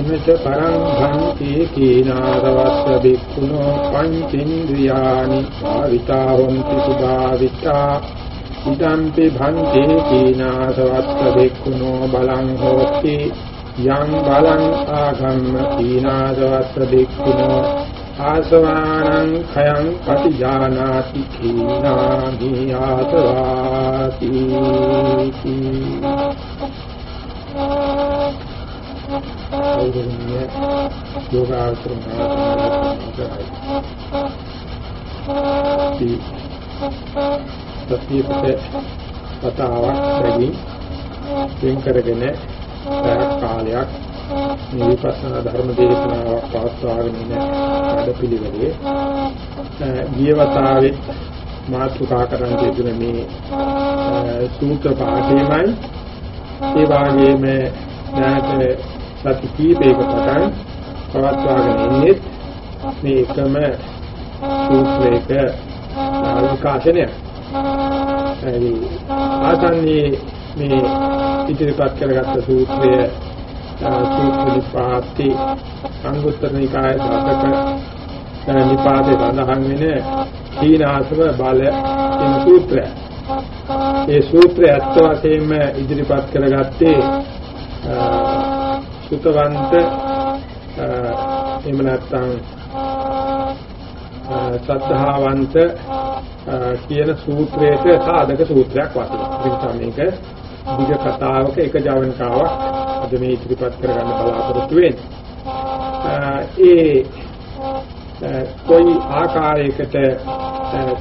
උනච පරං භන්ති කීනාදවස්ස බික්ඛුනෝ පංචින්ද්‍රියානි භාවිතා හොන්ති සුභාවිතා. ඉදම්පි භන්ති කීනාදවස්ස බික්ඛුනෝ බලං හෝති. යං බලං ආගම්ම කීනාදවස්ස බික්ඛුනෝ. ආසවානං khයං පටිජානාති කීනාහි ආසවාති අවුරුන්නේ යෝගාචර මහත්මයායි සතියේ පතාවක් බැගින් වෙන් කරගෙන කාලයක් මේ විපස්සනා ධර්ම දේශනාවක් පවත්වාගෙන ඉන්න වැඩපිළිවෙලේ ගියවතාවේ මාතෘකා කරන් දෙතුන මේ සූත්‍ර පාඨයමයි ඒ වාගේම දැනට සති කීපයක පටන් පවත්වාගෙන ඉන්නේ මේ එකම සූත්‍රයක විකාශනය. ඒ ආසන්නේ මේ ඉදිරිපත් කරගත්ත සූත්‍රය සූත්‍ර නිපාති අංගුත්තර නිකාය දාසක නිපාතේ සඳහන් වෙන සීනාසව බල කියන සූත්‍රය. ඒ සූත්‍රය අත්ව වශයෙන්ම ඉදිරිපත් කරගත්තේ සුතවන්ත එහෙම නැත්නම් සද්ධාවන්ත කියන සූත්‍රයට සාධක සූත්‍රයක් වශයෙන්. ඒක මේක දිග කතාවක එක ජවනිකාවක් අද මේ ඉදිරිපත් කරගන්න බලාපොරොත්තු වෙන්නේ. ඒ કોઈ ආකාරයකට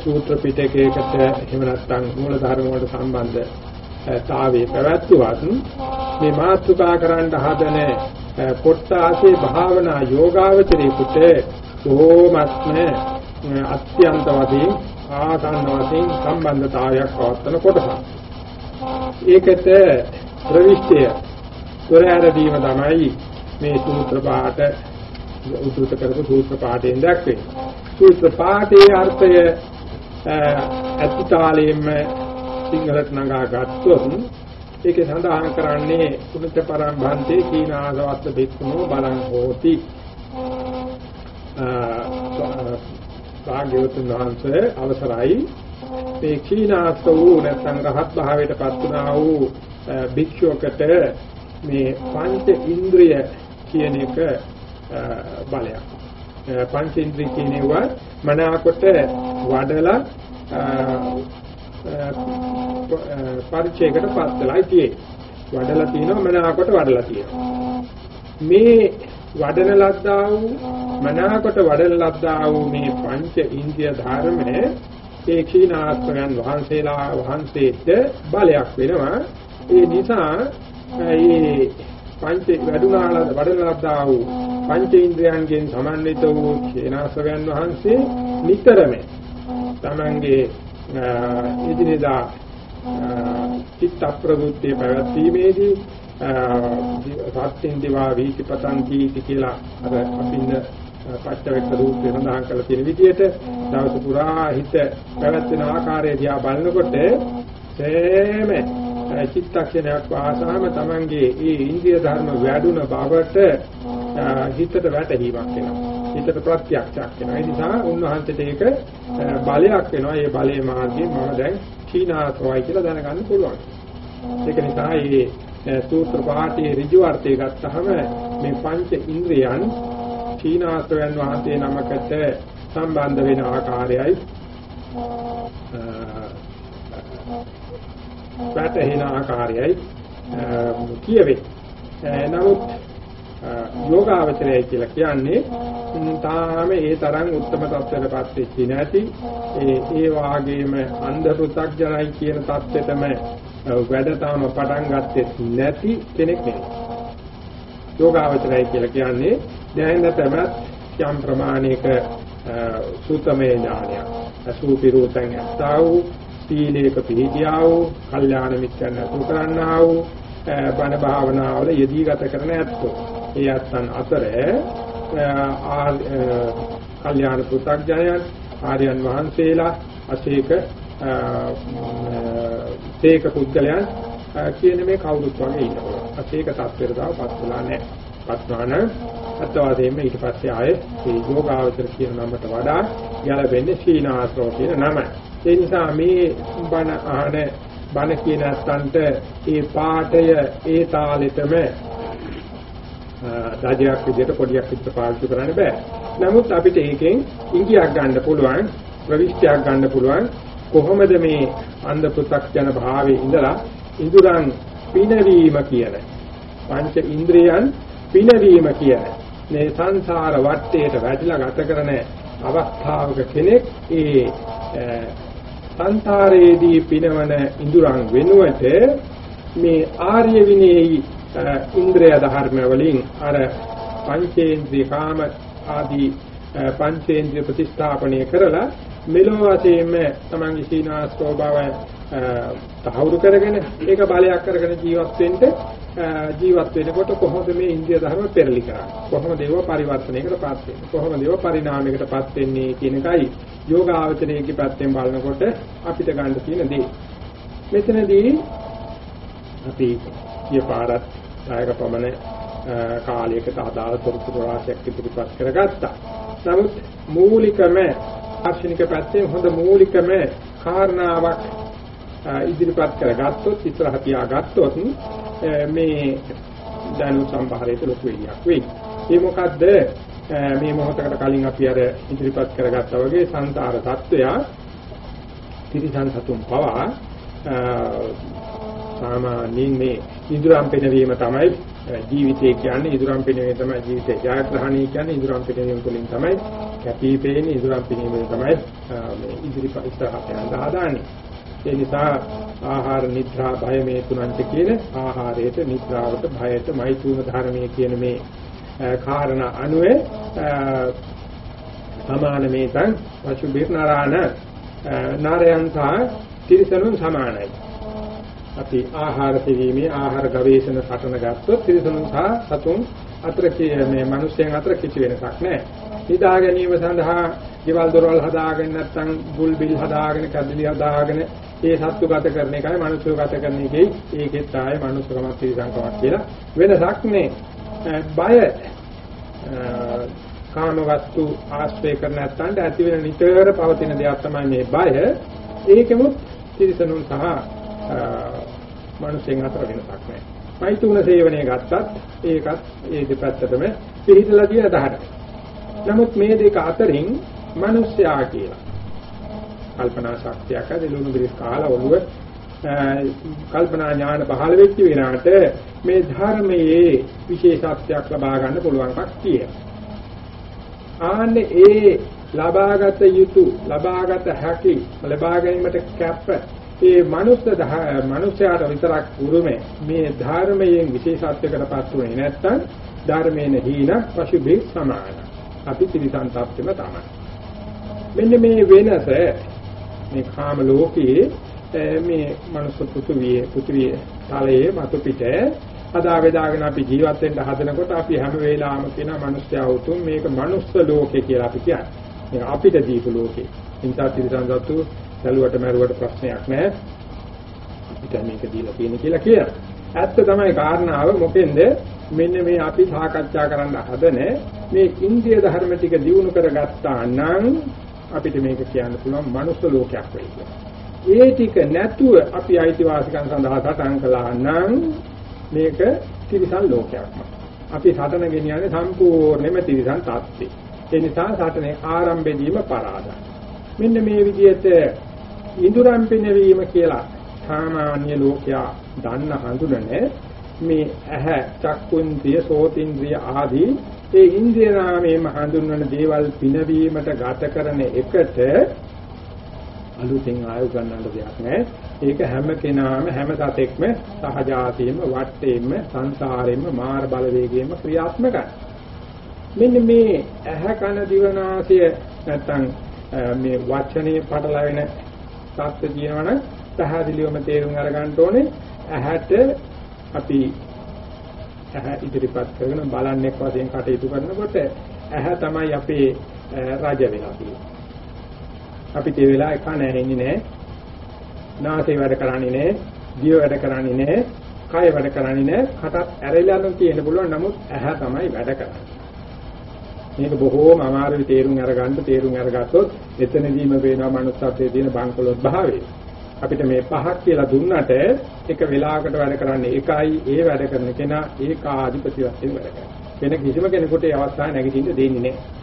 සූත්‍ර පිටකයකට එහෙම නැත්නම් මූල ධර්ම වලට සම්බන්ධ තාවේ පැවැත්වුවත් මේ මාතෘකා කරන්න හදන පොට්ටාසේ භාවනා යෝගාවචරේකට බොහෝමත්ම අත්‍යන්ත වශයෙන් ආසන්න වශයෙන් සම්බන්ධතාවයක් පවත්වන කොටසක්. ඒකට ප්‍රවිෂ්ඨය දොරහැරදීම තමයි මේ සූත්‍ර පාඨ උද්දෘත කරපු සූත්‍ර පාඨයෙන් දක්වන්නේ. සූත්‍ර පාඨයේ අර්ථය අතිතාලයෙන්ම සිංහලට නගා ගත්තොත් ඒකේ සඳහන් කරන්නේ කුණත පරම්භන්තේ කීනාසවත්ත බික්ඛුනෝ බලං හෝති. භාග්‍යවතුන් වහන්සේ අවසරයි. මේ කීනාස වූ නැත්නම් රහත් භාවයට පත් වුණා වූ භික්ෂුවකට මේ පංච ඉන්ද්‍රිය කියන එක බලයක්. පංච ඉන්ද්‍රිය කියනවා මනාකොට වඩලා පරිචයකට පත් වෙලා තියෙන්නේ. වඩලා තියෙනවා මනාවකට වඩලා තියෙනවා. මේ වඩන ලද්දා වූ මනාවකට වඩන ලද්දා වූ මේ පංච ඉන්ද්‍රිය ධර්මයේ ඒ ක්ෂීනාස්ත්‍රයන් වහන්සේලා වහන්සේට බලයක් වෙනවා. ඒ නිසා මේ පංච වැඩුණාලා වඩන ලද්දා වූ පංච ඉන්ද්‍රයන්ගෙන් සමන්විත වූ ක්ෂීනාස්ත්‍රයන් වහන්සේ නිතරම තමන්ගේ ඉදිනදා චිත්ත ප්‍රවෘත්ති පැවැත්ීමේදී සත්‍යින් දිවා වීතිපතන්ති කියලා අර අපින්න පච්චවෙක්ක රූපේ සඳහන් කරලා තියෙන විදිහට දවස පුරා හිත පැවැත්වෙන ආකාරය දිහා බලනකොට සෑම චිත්තක්ෂණයක් වාසාම Tamange ඒ ඉන්ද්‍රිය ධර්ම වැඩුණ බවට හිතට වැටහීමක් එනවා හිතට ප්‍රත්‍යක්ෂයක් වෙනවා. ඒ නිසා උන්වහන්සේට ඒක බලයක් වෙනවා. ඒ බලයේ මාර්ගයෙන් මම දැන් චීනාත්වයි කියලා දැනගන්න පුළුවන්. ඒක නිසා මේ සූත්‍ර පාඨයේ ඍජු අර්ථය ගත්තහම මේ පංච ඉන්ද්‍රියන් චීනාත්වයන් වහන්සේ නමකට සම්බන්ධ වෙන ආකාරයයි වැටහෙන ආකාරයයි කියවේ. නමුත් යෝගාවචරය කියලා කියන්නේ තාම ඒ තරම් උත්තම තත්ත්වයකටපත් වෙච්ච නැති ඒ ඒ වාගේම අන්ධ පෘථග්ජනයි කියන தත්ත්වෙතම වැඩ තාම පටන් ගත්තේ නැති කෙනෙක් නෙවෙයි. යෝගාවචරය කියලා කියන්නේ දැනෙන තමත් යම් ප්‍රමාණයක සූතමේ ඥානය අසූපිරූතං යස්තා වූ සීලේක පිළිදියා වූ කල්යාණ මිත්‍යන් අසු කරන්නා වූ බණ භාවනාවල යෙදී ගත කරන ඇත්තෝ ඒ අත්තන් අතර කල්යාණ පු탁ජනයන් ආර්යයන් වහන්සේලා අසේක සේක පුද්ගලයන් කියන මේ කවුරුත් වගේ ඉන්නවා. අසේක තත්ත්වයට තාම පත් වෙලා නැහැ. පත්වාන අත්වාදයෙන්ම ඊට පස්සේ ආයේ මේ යෝගාවචර කියන නමට වඩා ගැලපෙන්නේ සීනාසෝ කියන නම. ඒ නිසා මේ බණ අහන බණ කියන අත්තන්ට ඒ පාඨය ඒ තාලෙතම රාජ්‍යයක් විදිහට පොඩියක් විතර පාවිච්චි කරන්න බෑ. නමුත් අපිට ඒකෙන් ඉංගියක් ගන්න පුළුවන්, ප්‍රවිෂ්ඨයක් ගන්න පුළුවන්. කොහොමද මේ අන්ධ පෘථග්ජන භාවයේ ඉඳලා ඉඳුරන් පිනවීම කියන පංච ඉන්ද්‍රියන් පිනවීම කියන මේ සංසාර වටේට වැටිලා ගත කරන අවස්ථාවක කෙනෙක් ඒ සංසාරයේදී පිනවන ඉඳුරන් වෙනුවට මේ ආර්ය විනේයි ඉන්ද්‍රිය ධර්ම වලින් අර පංචේන්ද්‍රිය කාම ආදී පංචේන්ද්‍රිය ප්‍රතිස්ථාපනය කරලා මෙලොව වශයෙන්ම තමන්ගේ සීනාස්තෝ බව තහවුරු කරගෙන ඒක බලයක් කරගෙන ජීවත් වෙන්න ජීවත් වෙනකොට කොහොමද මේ ඉන්ද්‍රිය ධර්ම පෙරලි කරන්නේ? කොහොමද ඒව පරිවර්තනයකටපත් වෙන්නේ? කොහොමද ඒව පරිණාමයකටපත් වෙන්නේ කියන එකයි යෝගාවචරයේ පැත්තෙන් බලනකොට අපිට ගන්න තියෙන දේ. මෙතනදී අපි ඊපාරත් පැය පමණ කාලයකට අදාළ තොරතුරු රාශියක් ඉදිරිපත් කරගත්තා. නමුත් මූලිකම ආර්ශනික පැත්තෙන් හොඳ මූලිකම කාරණාවක් ඉදිරිපත් කරගත්තොත් ඉස්සරහ තියාගත්තොත් මේ දැනු සම්භාරයට ලොකු වෙලියක් වෙයි. ඒ මොකද්ද මේ මොහොතකට කලින් අපි අර ඉදිරිපත් කරගත්තා වගේ සංසාර தত্ত্বය තිරිසන් සතුන් පවා සාමාන්‍යයෙන් මේ ඉදුරම් පෙනවීම තමයි ජීවිතය කියන්නේ ඉදුරම් පෙනවීම තමයි ජීවිතය ජයග්‍රහණය කියන්නේ ඉදුරම් පෙනවීම තුළින් තමයි කැපිපෙන්නේ ඉදුරම් පෙනවීම තමයි මේ ඉදිරිපත් ඉස්සරහට යන්න හදාන්නේ. ඒ නිසා ආහාර නිද්‍රා භය මේ තුනන්ට කියන ආහාරයට නිද්‍රාවට භයට මෛතුන ධර්මයේ කියන මේ කාරණා අනුවේ සමාන මේතං පශු බිර්නාරාණ නාරයන්තා තිරිසනුන් සමානයි. අපි ආහාර පිළිමේ ආහාර ගවේෂණ සටන ගත්තොත් තිරිසනුන් සහ සතුන් අතර මේ මිනිස්යන් අතර කිසි වෙනසක් නැහැ. නිදා ගැනීම සඳහා ගෙවල් දොරවල් හදාගෙන නැත්නම් බුල් බිල් හදාගෙන කඩලි හදාගෙන ඒ සත්තු ගත කරන එකයි මිනිස්සු ගත කරන එකයි ඒකෙත් ආයේ මිනිස්සුකමක් තිරිසන්කමක් කියලා වෙනසක් නෑ. බය කාම වස්තු ආශ්‍රය කර නැත්නම් ඇති වෙන නිතර පවතින දෙයක් තමයි මේ බය. ඒකෙමුත් තිරිසනුන් සහ මිනිසෙන් අතර වෙනසක් නැහැ. මෛතුන සේවනය ගත්තත් ඒකත් ඒ දෙපැත්තටම පිළිහිදලා තියෙන දහඩ. නමුත් මේ දෙක අතරින් මිනිස්යා කියලා කල්පනා ශක්තියක් ඇදලුණු බිරිස් කාලා ඔළුව කල්පනා ඥාන පහළ වෙච්ච වෙනාට මේ ධර්මයේ විශේෂත්වයක් ලබා ගන්න පුළුවන්කක් තියෙනවා. ආන්නේ ඒ ලබාගත යුතු ලබාගත හැකි ලබා ගැනීමට කැප ඒ මනුස්ස මනුස්සයාට විතරක් උරුමේ මේ ධර්මයෙන් විශේෂත්වයකටපත් වුණේ නැත්තම් ධර්මයෙන් හීන පශුභි සමාන. අපි ත්‍රිසං tattෙම තමයි. මෙන්න මේ වෙනස මේ කාම ලෝකයේ මේ මනුස්ස පෘථුවියේ පෘථුවියේ තලයේ මතු පිට අදා වේදාගෙන අපි ජීවත් වෙන්න හදනකොට අපි හැම වෙලාවෙම කියන මනුස්සයා උතුම් මේක මනුස්ස ලෝකේ කියලා අපි කියන්නේ. මේක අපිට දීපු ලෝකේ. ඉන්සා ත්‍රිසං සත්තු සැලුවට මරුවට ප්‍රශ්නයක් නැහැ. අපිට මේක දීලා තියෙන කියලා කියනවා. ඇත්ත තමයි කාරණාව මොකෙන්ද මෙන්න මේ අපි සාකච්ඡා කරන්න හදන මේ ඉන්දිය ධර්ම ටික දිනු කරගත්තා නම් අපිට මේක කියන්න පුළුවන් මනුස්ස ලෝකයක් වෙයි ඒ ටික නැතුව අපි අයිතිවාසිකම් සඳහා සටන් කළා නම් මේක තිරිසන් ලෝකයක්ම. අපි සටන ගෙනියන්නේ සම්පූර්ණයෙන්ම තිරිසන් තාත්තේ. ඒ නිසා සටනේ ආරම්භයේදීම පරාදයි. මෙන්න මේ විදිහට ඉඳුරම් පිනවීම කියලා සාමාන්‍ය ලෝකයා දන්න හඳුනන මේ ඇහැ චක්කුන්ද්‍රිය සෝතින්ද්‍රිය ආදී ඒ ඉන්ද්‍රිය නාමයෙන් හඳුන්වන දේවල් පිනවීමට ගත කරන එකට අලුතෙන් ආයු ගන්නට දෙයක් නැහැ. ඒක හැම කෙනාම හැම සතෙක්ම සහජාතියෙම වටේම සංසාරෙම මාර බලවේගයෙන්ම ක්‍රියාත්මකයි. මෙන්න මේ ඇහැ කන දිවනාසය නැත්තම් මේ වචනේ පටලවෙන தත්ත්ව කියනවනම් පැහැදිලිවම තේරුම් අරගන්න ඕනේ ඇහැට අපි ඇහැ ඉදිරිපත් කරගෙන බලන්නේ වශයෙන් කටයුතු කරනකොට ඇහැ තමයි අපේ රජ වෙලා තියෙන්නේ. අපි ඒ වෙලාවේ කන ඇහෙන්නේ නැහැ. නාසය වැඩ කරන්නේ නැහැ. දිව වැඩ කරන්නේ නැහැ. කය වැඩ කරන්නේ නැහැ. කටත් ඇරෙලා නම් තියෙන්න පුළුවන්. නමුත් ඇහැ තමයි වැඩ කරන්නේ. මේක බොහෝම අමාරුයි තේරුම් අරගන්න තේරුම් අරගත්තොත් එතනදීම වෙනවා මනුස්සත්වයේ තියෙන බංකොලොත් භාවය. අපිට මේ පහක් කියලා දුන්නට එක වෙලාවකට වැඩ කරන්නේ එකයි ඒ වැඩ කරන කෙනා ඒකාධිපති වශයෙන් වැඩ කරනවා. වෙන කිසිම කෙනෙකුට ඒ අවස්ථාව නැගිටින්න දෙන්නේ නැහැ.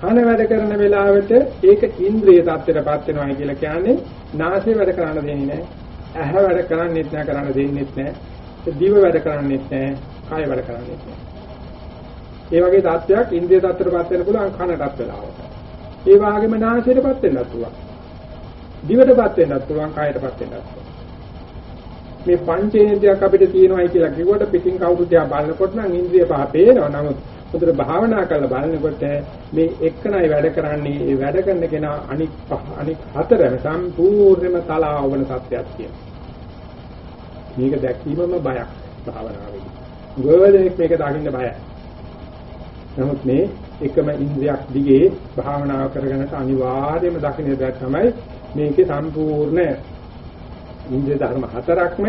කන වැඩ කරන වෙලාවට ඒක ඉන්ද්‍රිය tattරපත් වෙනවා කියලා කියන්නේ නාසය වැඩ කරන්න දෙන්නේ නැහැ. ඇහැ වැඩ කරන්නේත් නැහැ කරන්න දෙන්නේත් නැහැ. දිව වැඩ කරන්නේත් නැහැ. කය වැඩ කරන්නේත් නැහැ. ඒ වගේ தත්වයක් ඉන්ද්‍රිය tattරපත් වෙන්න පුළුවන් කනටත් වෙලාවට. ඒ වගේම නාසයටපත් වෙන්නත් පුළුවන්. දිවටපත් වෙන්නත් පුළුවන් කයටපත් වෙන්නත් පුළුවන්. මේ පංචේන්ද්‍රයක් අපිට තියෙනවායි කියලා කිව්වට පිටින් කවුරුද යා බලනකොට නම් ඉන්ද්‍රිය පහ පේනවා. නමුත් උදේ භාවනා කරලා බලනකොට මේ එක්කනයි වැඩ කරන්නේ ඒ වැඩ කරන කෙනා අනික් අනික් හතරම සම්පූර්ණයෙන්ම තලාවවන සත්‍යයක් කියනවා. මේක දැක්වීමම බයක් භාවනාවේදී. ගොඩනෙක් මේක දකින්න බයයි. නමුත් මේ එකම ඉන්ද්‍රියක් දිගේ භාවනාව කරගෙනට අනිවාර්යයෙන්ම දකින්න දෙයක් තමයි මේකේ සම්පූර්ණ ඉන්ද්‍රිය ධර්ම හතරක්ම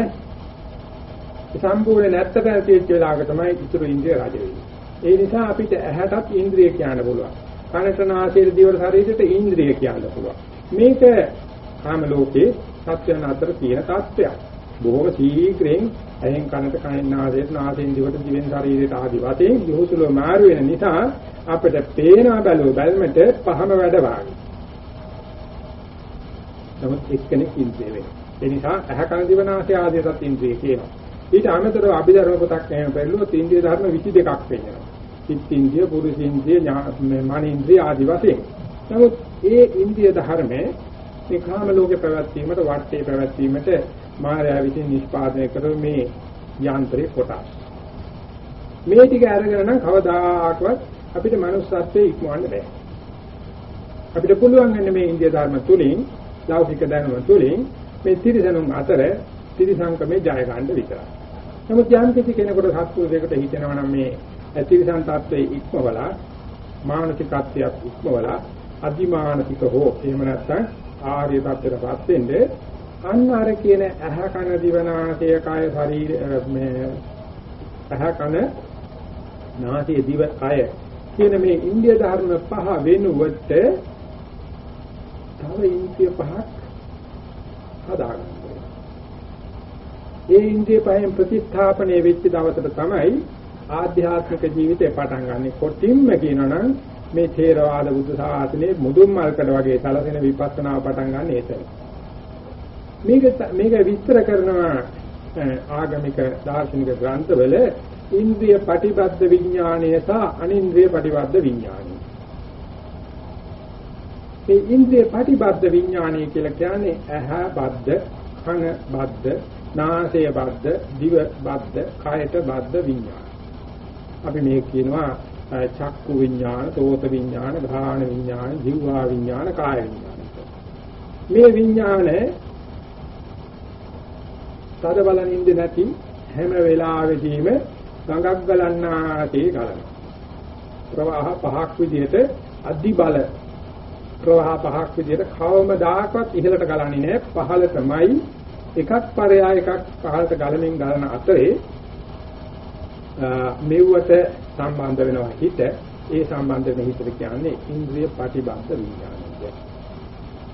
සම්පූර්ණ නැත්තට තියෙච්ච වෙලාවක තමයි ඉතුරු ඉන්ද්‍රිය රජ වෙන්නේ. ඒ නිසා අපිට ඇහැටත් ඉන්ද්‍රිය කියන්න පුළුවන්. කනට නාසයට දිවට ශරීරයට ඉන්ද්‍රිය කියන්න පුළුවන්. මේක කාම ලෝකේ සත්‍යයන් අතර තියෙන තත්ත්වයක්. බොහොම ශීඝ්‍රයෙන් ඇහෙන් කනට කනෙන් නාසයට නාසයෙන් දිවට දිවෙන් ශරීරයට ආදි වශයෙන් යොහුසුලෝ මාරු වෙන නිසා අපිට පේනා බැලුව බැල්මට පහම වැඩ වාගේ. නමුත් එක්කෙනෙක් ඉන්ද්‍රිය වෙනවා. ඒ නිසා ඇහ කන දිව නාසය ආදීසත් ඉන්ද්‍රිය කියනවා. ඊට අමතරව අභිධර්ම පොතක් එහෙම බැලුවොත් ඉන්ද්‍රිය ධර්ම 22ක් වෙනවා. චිත්ත ඉන්ද්‍රිය, පුරුෂ ඉන්ද්‍රිය, මන ඉන්ද්‍රිය ආදි වශයෙන්. නමුත් ඒ ඉන්ද්‍රිය ධර්මයේ මේ කාම ලෝකේ පැවැත්වීමට, වටේ පැවැත්වීමට මායාව විසින් නිෂ්පාදනය කර මේ යාන්ත්‍රික කොටස්. මේ ටික අරගෙන නම් කවදාකවත් අපිට manussත්වයේ ඉක්මවන්න බෑ. අපිට පුළුවන් මේ ඉන්දිය ධර්ම තුලින් ලෞකික දැනුම තුලින් මේ ත්‍රිසනුන් අතර ත්‍රිසංකමේ ජය ගන්න විතරයි. නමුත් යම් කිසි කෙනෙකුට සත්පුරුෂයෙකුට හිතෙනවා නම් මේ ත්‍රිසං tattවේ ඉක්මවලා මානසිකත්වයක් ඉක්මවලා අදිමානසික හෝ එහෙම නැත්නම් ආර්ය tattවයටපත් වෙන්නේ අන්න අර කියන ඇහ කන දිවනාසය කය ශරීර මේ ඇහ කන නාසය දිව කය කියන මේ ඉන්දිය ධර්ම පහ වෙනුවට තව ඉන්ද්‍රිය පහක් හදාගන්න. ඒ ඉන්ද්‍රිය පහෙන් ප්‍රතිස්ථාපනය වෙච්ච දවසට තමයි ආධ්‍යාත්මික ජීවිතේ පටන් ගන්නෙ. කොටින්ම කියනනම් මේ ථේරවාද බුදු සාසනේ මුදුන් මල්කඩ වගේ සැලසෙන විපස්සනාව පටන් ගන්න ඒතර. මේක මේක විස්තර කරනවා ආගමික දාර්ශනික ග්‍රන්ථවල ඉන්ද්‍රිය ප්‍රතිබද්ධ විඥානය සහ අනින්ද්‍රිය ප්‍රතිබද්ධ විඥානය. මේ ඉන්ද්‍රිය ප්‍රතිබද්ධ විඥානය කියලා කියන්නේ ඇහ බද්ධ, කන බද්ධ, නාසය බද්ධ, දිව බද්ධ, කයට බද්ධ විඥාන. අපි මේ කියනවා චක්කු විඥාන, සෝත විඥාන, ධාන විඥාන, ජීවා විඥාන, කාය විඥාන. මේ විඥානේ තද බලන් ඉඳ නැති හැම වෙලාවෙදීම ගඟක් ගලන්නාසේ ගලන. ප්‍රවාහ පහක් විදිහට අදි බල. ප්‍රවාහ පහක් විදිහට කවමදාකවත් ඉහළට ගලන්නේ නැහැ. පහළටමයි එකක් පරයා එකක් පහළට ගලමින් ගලන අතරේ මෙව්වට සම්බන්ධ වෙනවා හිත. ඒ සම්බන්ධ වෙන හිතට කියන්නේ ඉන්ද්‍රිය ප්‍රතිබද්ධ විඥානය.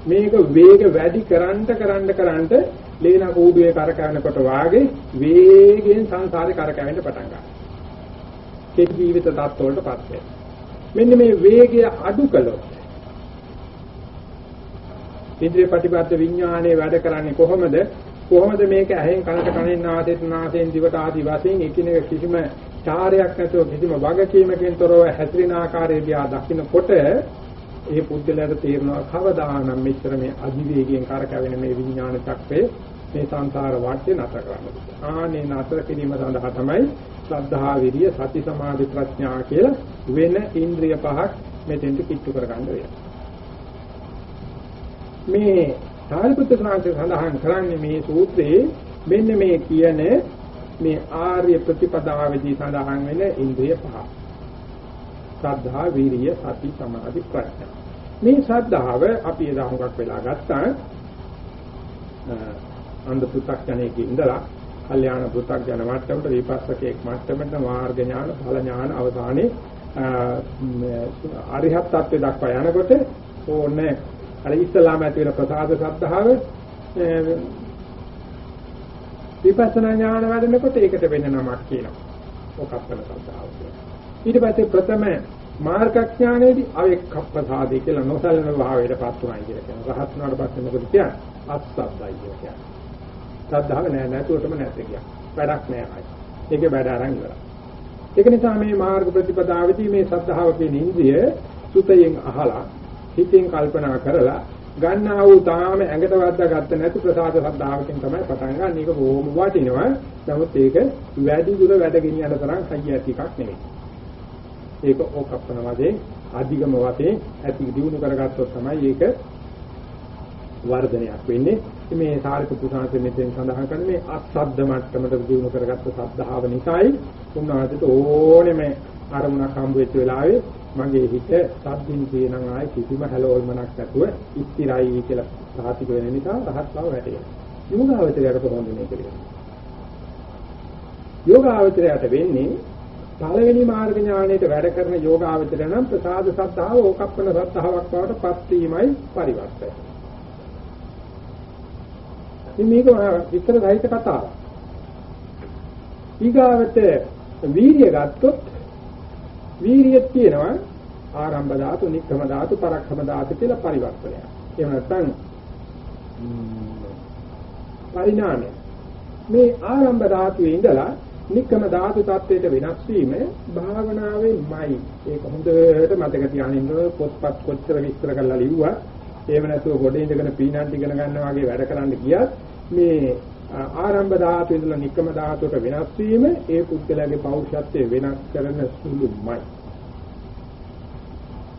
මේක වේග වැඩි කරන්ට කරන්ට කරන්ට ලේන කූඩුවේ කරකවනකොට වාගේ වේගයෙන් සංසාරේ කරකවෙන්න පටන් ගන්නවා. කෙටි ජීවිත තත්ත්වවලටපත් වෙනවා. මෙන්න මේ වේගය අඩු කළොත් ඉන්ද්‍රිය ප්‍රතිපද විඥානයේ වැඩ කරන්නේ කොහොමද? කොහොමද මේක ඇහෙන් කනට කනෙන් නාසයෙන් නාසයෙන් දිවට ආදි වශයෙන් එකිනෙක කිසිම චාරයක් නැතුව කිසිම වගකීමකින් තොරව හැසිරෙන ආකාරය දිහා දකින්නකොට ඒ පුද්ගලයාට තේරෙනවා කවදානම් මෙච්චර මේ අධිවේගයෙන් කරකැවෙන මේ විඥාන චක්‍රය මේ සංසාර වාක්‍ය නතර කරන්න. ආනේ නතර කිරීම සඳහා තමයි ශ්‍රද්ධා විරිය සති සමාධි ප්‍රඥා කියලා වෙන ඉන්ද්‍රිය පහක් මෙතෙන්ට කිට්ටු කරගන්න වෙනවා. මේ සාරිපුත්‍ර සාන්තේ සඳහන් කරන්නේ මේ සූත්‍රයේ මෙන්න මේ කියන මේ ආර්ය ප්‍රතිපදාවේදී සඳහන් වෙන ඉන්ද්‍රිය පහ. ශ්‍රද්ධා, වීරිය, සති, සමාධි, ප්‍රඥා. මේ ශ්‍රද්ධාව අපි එදා හුඟක් වෙලා ගත්තා අන්ධ පු탁ජනයේ ඉඳලා කල්යාණ පු탁ජන මට්ටමට විපස්සකේක් මට්ටමට මාර්ග ඥාන ඵල ඥාන අවධානයේ අරිහත් ත්‍ත්වයට දක්වා යනකොට ඕනේ අර ඉස්ලාම ඇති වෙන ප්‍රසාද සද්ධාව විපස්සනා ඥාන වැඩනකොට ඒකට වෙන නමක් කියනවා. ඔකප්පන සද්ධාව කියලා. ඊට පස්සේ ප්‍රථම මාර්ගඥානයේදී අවෙක්ඛප්පසාදී කියලා නොසලන භාවයටපත් උනායි කියලා කියනවා. රහත් වුණාට පස්සේ මොකද කියන්නේ? අත්සද්දයි කියලා කියන්නේ. සද්ධාව නෑ නැතුවටම නැත් කියන්නේ. වැඩක් නෑ ආයි. ඒකේ වැඩ අරන් ඉවරයි. ඒක නිසා මේ මාර්ග ප්‍රතිපදාවේදී මේ සද්ධාව කියන ඉන්ද්‍රිය සුතයෙන් අහලා හිතෙන් කල්පනා කරලා ගන්නා වූ තාම ඇඟට වද්දා ගත්ත නැති ප්‍රසාද සද්ධාවකින් තමයි පටන් ගන්න. ඒක බොහොම වටිනවා. නමුත් ඒක වැඩි දුර වැඩ ගෙනියන තරම් හයිය ඇති එකක් නෙවෙයි. ඒක ඕකප්පන වශයෙන් අධිගම වශයෙන් ඇති දිනු කරගත්තොත් තමයි ඒක වර්ධනයක් වෙන්නේ. මේ සාරිපුත්තු සාංශ මෙතෙන් සඳහන් කරන්නේ මේ අත්සද්ද මට්ටමට දිනු කරගත්ත සද්ධාව නිසායි උන්වහන්සේට ඕනෙම අරමුණක් හම්බ වෙච්ච වෙලාවේ මගේ හිත සද්දින් කියනනම් ආයේ කිසිම හැලෝල්මනක් නැතුව ඉස්තිරයි කියලා සාතික වෙන නිසා රහත් බව වැටේ. යෝගාවචරයට කොහොමද මේක වෙන්නේ? යෝගාවචරයට වෙන්නේ පළවෙනි මාර්ග ඥාණයට වැඩ කරන යෝගාවචරය නම් ප්‍රසාද සද්ධාව ඕකප්පන සද්ධාාවක් බවට පත් වීමයි පරිවර්තය. ඉතින් මේක විතර සහිත කතාවක්. ඊගාවට වීර්ය ගත්තොත් වීර්යය තියෙනවා ආරම්භ ධාතු, නික්කම ධාතු, පරක්කම ධාතු කියලා පරිවර්තනය. එහෙම නැත්නම් පරිණාමය. මේ ආරම්භ ධාතුවේ ඉඳලා නික්කම ධාතු tattweට වෙනස් වීම භාවනාවෙන්මයි. ඒක හොඳට මතක තියාගන්න පොත්පත් කොච්චර විස්තර කරලා ලිව්වා. එහෙම නැතුව ගොඩ ඉඳගෙන පීනන්ටි ඉගෙන ගන්නවා වගේ වැඩ කරන්න ගියත් මේ ආරම්භ ධාතු ඉඳලා නික්කම ධාතුවට වෙනස් වීම ඒ පුද්ගලයාගේ පෞෂත්වය වෙනස් කරන සුළුමයි.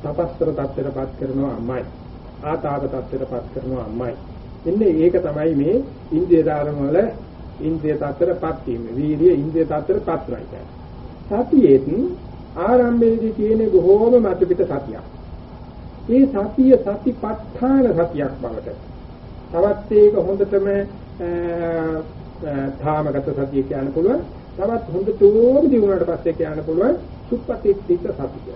තපස්තර tattweටපත් කරනවාමයි. ආතාප tattweටපත් කරනවාමයි. එන්නේ ඒක තමයි මේ ඉන්දිය ධර්ම වල ඉන්ද්‍රිය tattරපත් වීම. වීර්ය ඉන්ද්‍රිය tattරපත් වෙනවා. සතියෙත් ආරම්භයේදී තියෙන බොහෝම මත පිට සතියක්. ඒ සතිය සතිපට්ඨාන සතියක් බවට. තවත් ඒක හොඳටම ධාමගත සතිය කියන්න පුළුවන්. තවත් හොඳටම දිනුනාට පස්සේ කියන්න පුළුවන් සුප්පතිත්තික සතිය.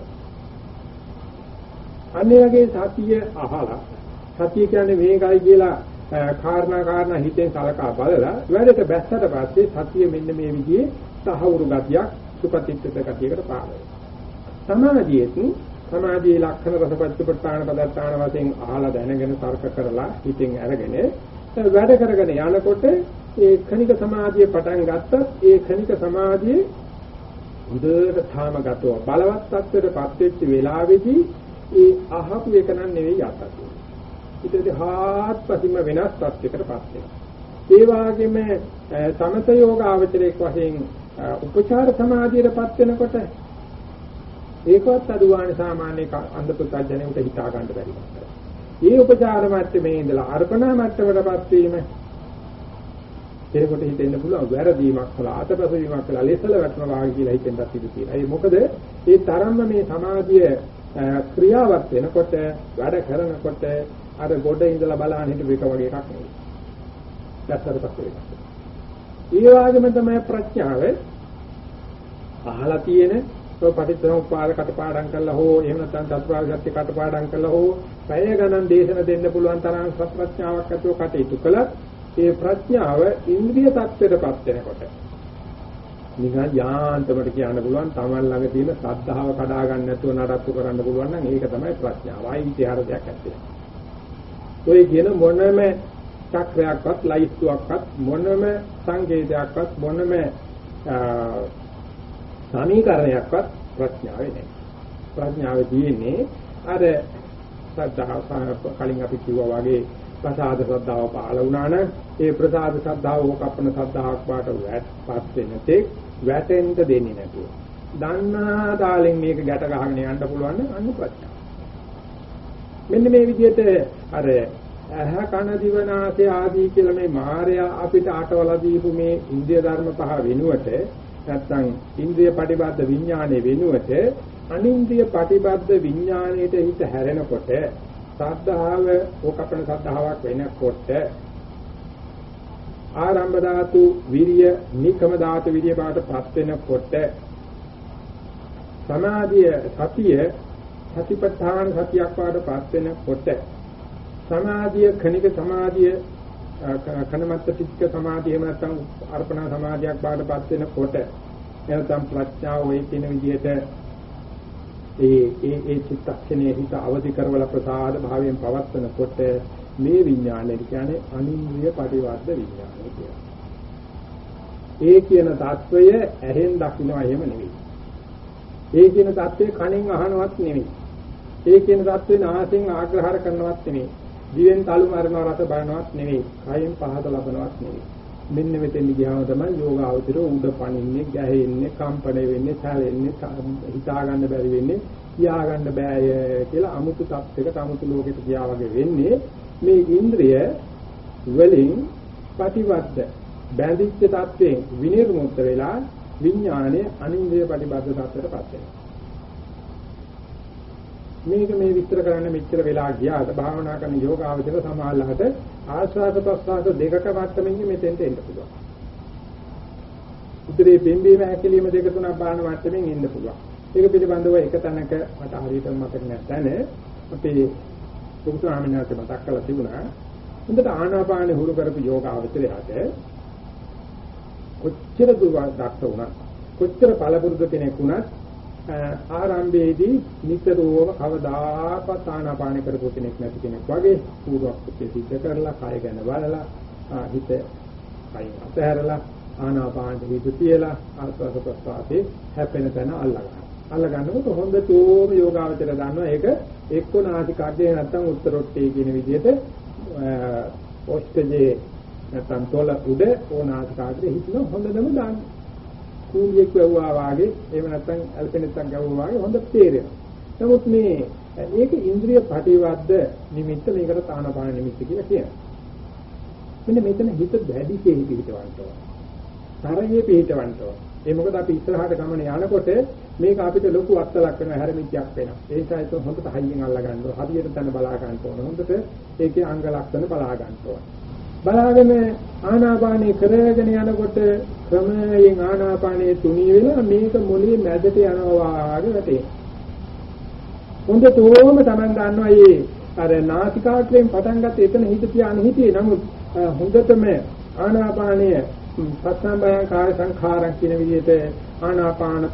අන්නේ වගේ සතිය අහලා සතිය කියන්නේ මේකයි කියලා කාරණා කාරණා හිතෙන් සලකා බලලා වැඩට බැස්සට පස්සේ සතිය මෙන්න මේ විදිහේ සහවුරු ගතියක් සුපතිත්ත්‍ය ගතියකට පාන වෙනවා. සමාධියෙත් සමාධියේ ලක්ෂණ රසපච්චපට්ඨාන පදත්තාන වශයෙන් අහලා දැනගෙන තර්ක කරලා හිතෙන් අරගෙන වැඩ කරගෙන යනකොට ඒ khනික සමාධිය පටන් ගත්තත් ඒ khනික සමාධියේ හොඳට ථාමගතව බලවත් තත්ත්වයටපත් වෙච්ච වෙලාවේදී ඒ අහපු එක නන් නෙවෙයි යතත්. ඊටදී හාත්පසින්ම වෙනස් තත්යකටපත් වෙනවා. ඒ වගේම සමත යෝග ආචරයක් වශයෙන් උපචාර සමාධියටපත් වෙනකොට ඒකවත් අදුවාන සාමාන්‍ය අන්ධ පුතඥයෙකුට හිතා ගන්න බැරි වුණා. ඒ උපචාර මට්ටමේ ඉඳලා අර්පණා මට්ටමටපත් වීම එතකොට හිතෙන්න පුළුවන් වැරදීමක් කළා අතපසවීමක් කළා ලෙසල වැටෙනවා කියලා හිතෙන්වත් ඉඳී තියෙනවා. ඒ මොකද ඒ තරම්ම මේ සමාධිය ක්‍රියාවත් වෙනකොට වැඩ කරනකොට අර ගොඩ ඉඳලා බලන්න හිටු එක වගේ එකක් නෙවෙයි. දැක්කට පස්සේ එකක්. ඒ වගේම තමයි ප්‍රඥාව අහලා තියෙන ඔය පටිච්චසමුප්පාද කටපාඩම් කරලා හෝ එහෙම නැත්නම් චතුරාර්ය සත්‍ය කටපාඩම් කරලා හෝ පැය ගණන් දේශන දෙන්න පුළුවන් තරම් ප්‍රඥාවක් ඇතුව කටයුතු කළත් ඒ ප්‍රඥාව ඉන්ද්‍රිය tattweටපත් වෙනකොට නිකන් යාන්තමට කියන්න පුළුවන් තමන් ළඟ තියෙන සද්ධාව කඩා ගන්න නැතුව නඩත්තු කරන්න පුළුවන් නම් ඒක තමයි ප්‍රඥාව. ආයි විචාර දෙයක් ඇත්තේ. ඔය කියන මොනම චක්‍රයක්වත් ලයිස්තුවක්වත් මොනම සංකේතයක්වත් මොනම සමීකරණයක්වත් ප්‍රඥාවේ නැහැ. ප්‍රඥාවේ තියෙන්නේ අර සද්ධාව කලින් අපි කිව්වා වගේ ප්‍රසාද ශ්‍රද්ධාව පහළ වුණා නම් ඒ ප්‍රසාද ශ්‍රද්ධාව ඕකප්පන ශ්‍රද්ධාවක් වාට වැටපත් වෙන තෙක් වැටෙන්න දෙන්නේ නැතුව. දන්නා තාලෙන් මේක ගැට ගහගෙන යන්න පුළුවන් නම් අන්න ප්‍රඥාව. මෙන්න මේ විදිහට අර ඇහ කන දිව නාසය ආදී කියලා මේ මායя අපිට අටවලා දීපු මේ ඉන්ද්‍රිය ධර්ම පහ වෙනුවට නැත්නම් ඉන්ද්‍රිය පටිබද්ධ විඥානයේ වෙනුවට අනින්ද්‍රිය පටිබද්ධ විඥාණයට හිත හැරෙනකොට සද්ධාව ඕකපන සද්ධාාවක් වෙනකොට ආරම්භ ධාතු විරිය නිකම ධාතු විරිය බවට පත් වෙනකොට සමාධිය සතිය සතිපට්ඨාන සතියක් වාඩපත් වෙනකොට සමාධිය ක්ෂණික සමාධිය කනමත්ත පිච්ච සමාධිය එහෙම නැත්නම් අර්පණ සමාධියක් වාඩපත් වෙනකොට එනතම් ප්‍රඥාව ඔය කියන විදිහට ඒ ඒ ඒ චිත්තක්ෂණයේ හිත අවදි කරවල ප්‍රසාද භාවයෙන් පවත්වනකොට මේ විඥානය කියන්නේ අනින්ද්‍රිය පරිවර්ධ විඥානය කියලා. ඒ කියන தত্ত্বය ඇහෙන් දකින්න එහෙම නෙවෙයි. ඒ කියන தත්ත්වය කණෙන් අහනවත් නෙමෙයි. ඒ කියන தත්ත්වේ නාසයෙන් ආග්‍රහර කරනවත් නෙමෙයි. දිවෙන් තලු මරනවා රස බලනවත් නෙමෙයි. කයෙන් පහත ලබනවත් නෙමෙයි. මෙන්න මෙතෙන් ගියාම තමයි යෝග අවතර උඩ පනින්නේ, ගැහෙන්නේ, කම්පණ වෙන්නේ, සැලෙන්නේ, හිතා ගන්න බැරි වෙන්නේ, කියා ගන්න බෑ කියලා අමුතු தත්ත්වයක අමුතු ලෝකෙට ගියා වගේ වෙන්නේ. මේ ඉන්ද්‍රිය වලින් ප්‍රතිවද්ද බැඳිච්ච தත්ත්වයෙන් විනිර්මුක්ත වෙලා විඥානයේ අනින්ද්‍රිය ප්‍රතිබද්ධ තත්ත්වයටපත් වෙනවා. මේක මේ විස්තර කරන්න මෙච්චර වෙලා ගියාට භාවනා කරන යෝගාවචර සමාල්ලහට ආස්වාද ප්‍රස්වාද දෙකක මට්ටමින් මෙතෙන්ට එන්න පුළුවන්. උදේ බිම්බීම හැකලීම දෙක තුනක් බලන මට්ටමින් එන්න පුළුවන්. ඒක පිළිබඳව එක තැනක මට හරියට මතක නැත්නම් අපේ පුරුෂාමිනාට මතක් කරලා තිබුණා. හොඳට ආනාපානෙ හුරු කරපු යෝගාවචරයට කොච්චර දුරක් වුණත් කොච්චර පළපුරුදු කෙනෙක් වුණත් ආරම්භයේදී නිතරම කවදාකවත් ආනාපාන කරපු කෙනෙක් නැති කෙනෙක් වගේ පූර්වක්‍ෘත්‍ය සිද්ධ කරලා කය ගැන බලලා හිත කයින් අතහැරලා ආනාපාන හිත තියලා ආස්වාද ප්‍රස්වාසයේ හැපෙන තැන අල්ලගන්න. අල්ලගන්නකොට හොඳටම යෝගාවචර දන්නවා ඒක එක්ක නාසිකාග්‍රේ නැත්තම් උත්තරොට්ටේ කියන විදිහට ඔස්තජේ නැත්තම් තොල උඩ ඕනාසිකාග්‍රේ හිතන හොඳදම දාන්න. කූඹියෙක් වැවුවා වාගේ එහෙම නැත්නම් ඇල්පෙනෙත්තක් ගැවුවා වාගේ හොඳ තේරෙනවා. නමුත් මේ ඒක ඉන්ද්‍රිය ප්‍රතිවද්ද නිමිත්ත මේකට තානපාන නිමිත්ත කියලා කියනවා. මෙන්න මෙතන හිත දැඩිසේ පිටවන්න ඕන. තරයේ පිටවන්න ඕන. ඒ මොකද අපි ඉස්සරහට ගමන යනකොට මේක අපිට ලොකු අත්ලක් වෙනවා හැරමිච්චක් වෙනවා. ඒ නිසා ඒක හොඳට හයියෙන් අල්ලා ගන්න ඕන. හරියට තන බලා ගන්න ඕන. හොඳට ඒකේ අංග ලක්ෂණ බලා ගන්න ඕන. බලාගෙන ආනාපානේ කරගෙන යනකොට ක්‍රමයෙන් ආනාපානේ තුනී වෙලා මේක මොළේ මැදට යනවා වගේ වැටේ. හොඳටම Taman දන්නවා මේ අර නාසිකාග්‍රයෙන් පටන් ගත්ත එතන හිත තියාගෙන හිටියේ නමුත් හොඳටම ආනාපානය පස්සම්බයං කාය සංඛාරං කියන විදිහට ආනාපාන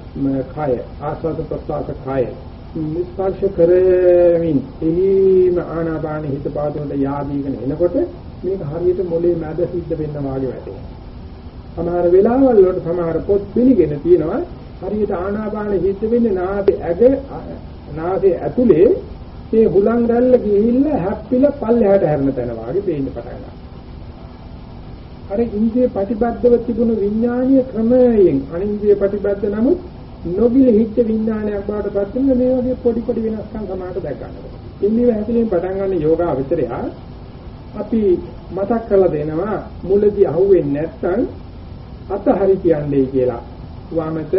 කය ආස්වාද ප්‍රස්වාස කය ස්පර්ශ කරමින් එහිම ආනාපාන හිත පාදවලට යාදීගෙන එනකොට මේක හරියට මොලේ මැද සිද්ධ වෙන්න වාගේ වැටෙනවා. සමහර වෙලාවල් වලට සමහර පොත් පිළිගෙන තියෙනවා හරියට ආනාපාන හිත වෙන්නේ නාසයේ ඇග නාසයේ ඇතුලේ මේ හුලං රැල්ල ගිහිල්ලා හැප්පිලා පල්ලෙහාට හැරෙන තැන වාගේ පේන්න පටන් ගන්නවා. අර ඉන්ද්‍රිය ප්‍රතිබද්ධව තිබුණු විඥානීය ක්‍රමයෙන් අනින්ද්‍රිය ප්‍රතිබද්ධ නමුත් නොගිල හිච්ච විඥානයක් බවට පත් වෙන මේ වගේ පොඩි පොඩි වෙනස්කම් සමානට දැක් ගන්නවා. ඉන්ද්‍රිය හැකලෙන් පටන් ගන්න යෝගා අවතරය අපි මතක් කරලා දෙනවා මුලදී අහුවෙන්නේ නැත්නම් අතහරි කියන්නේ කියලා. වමත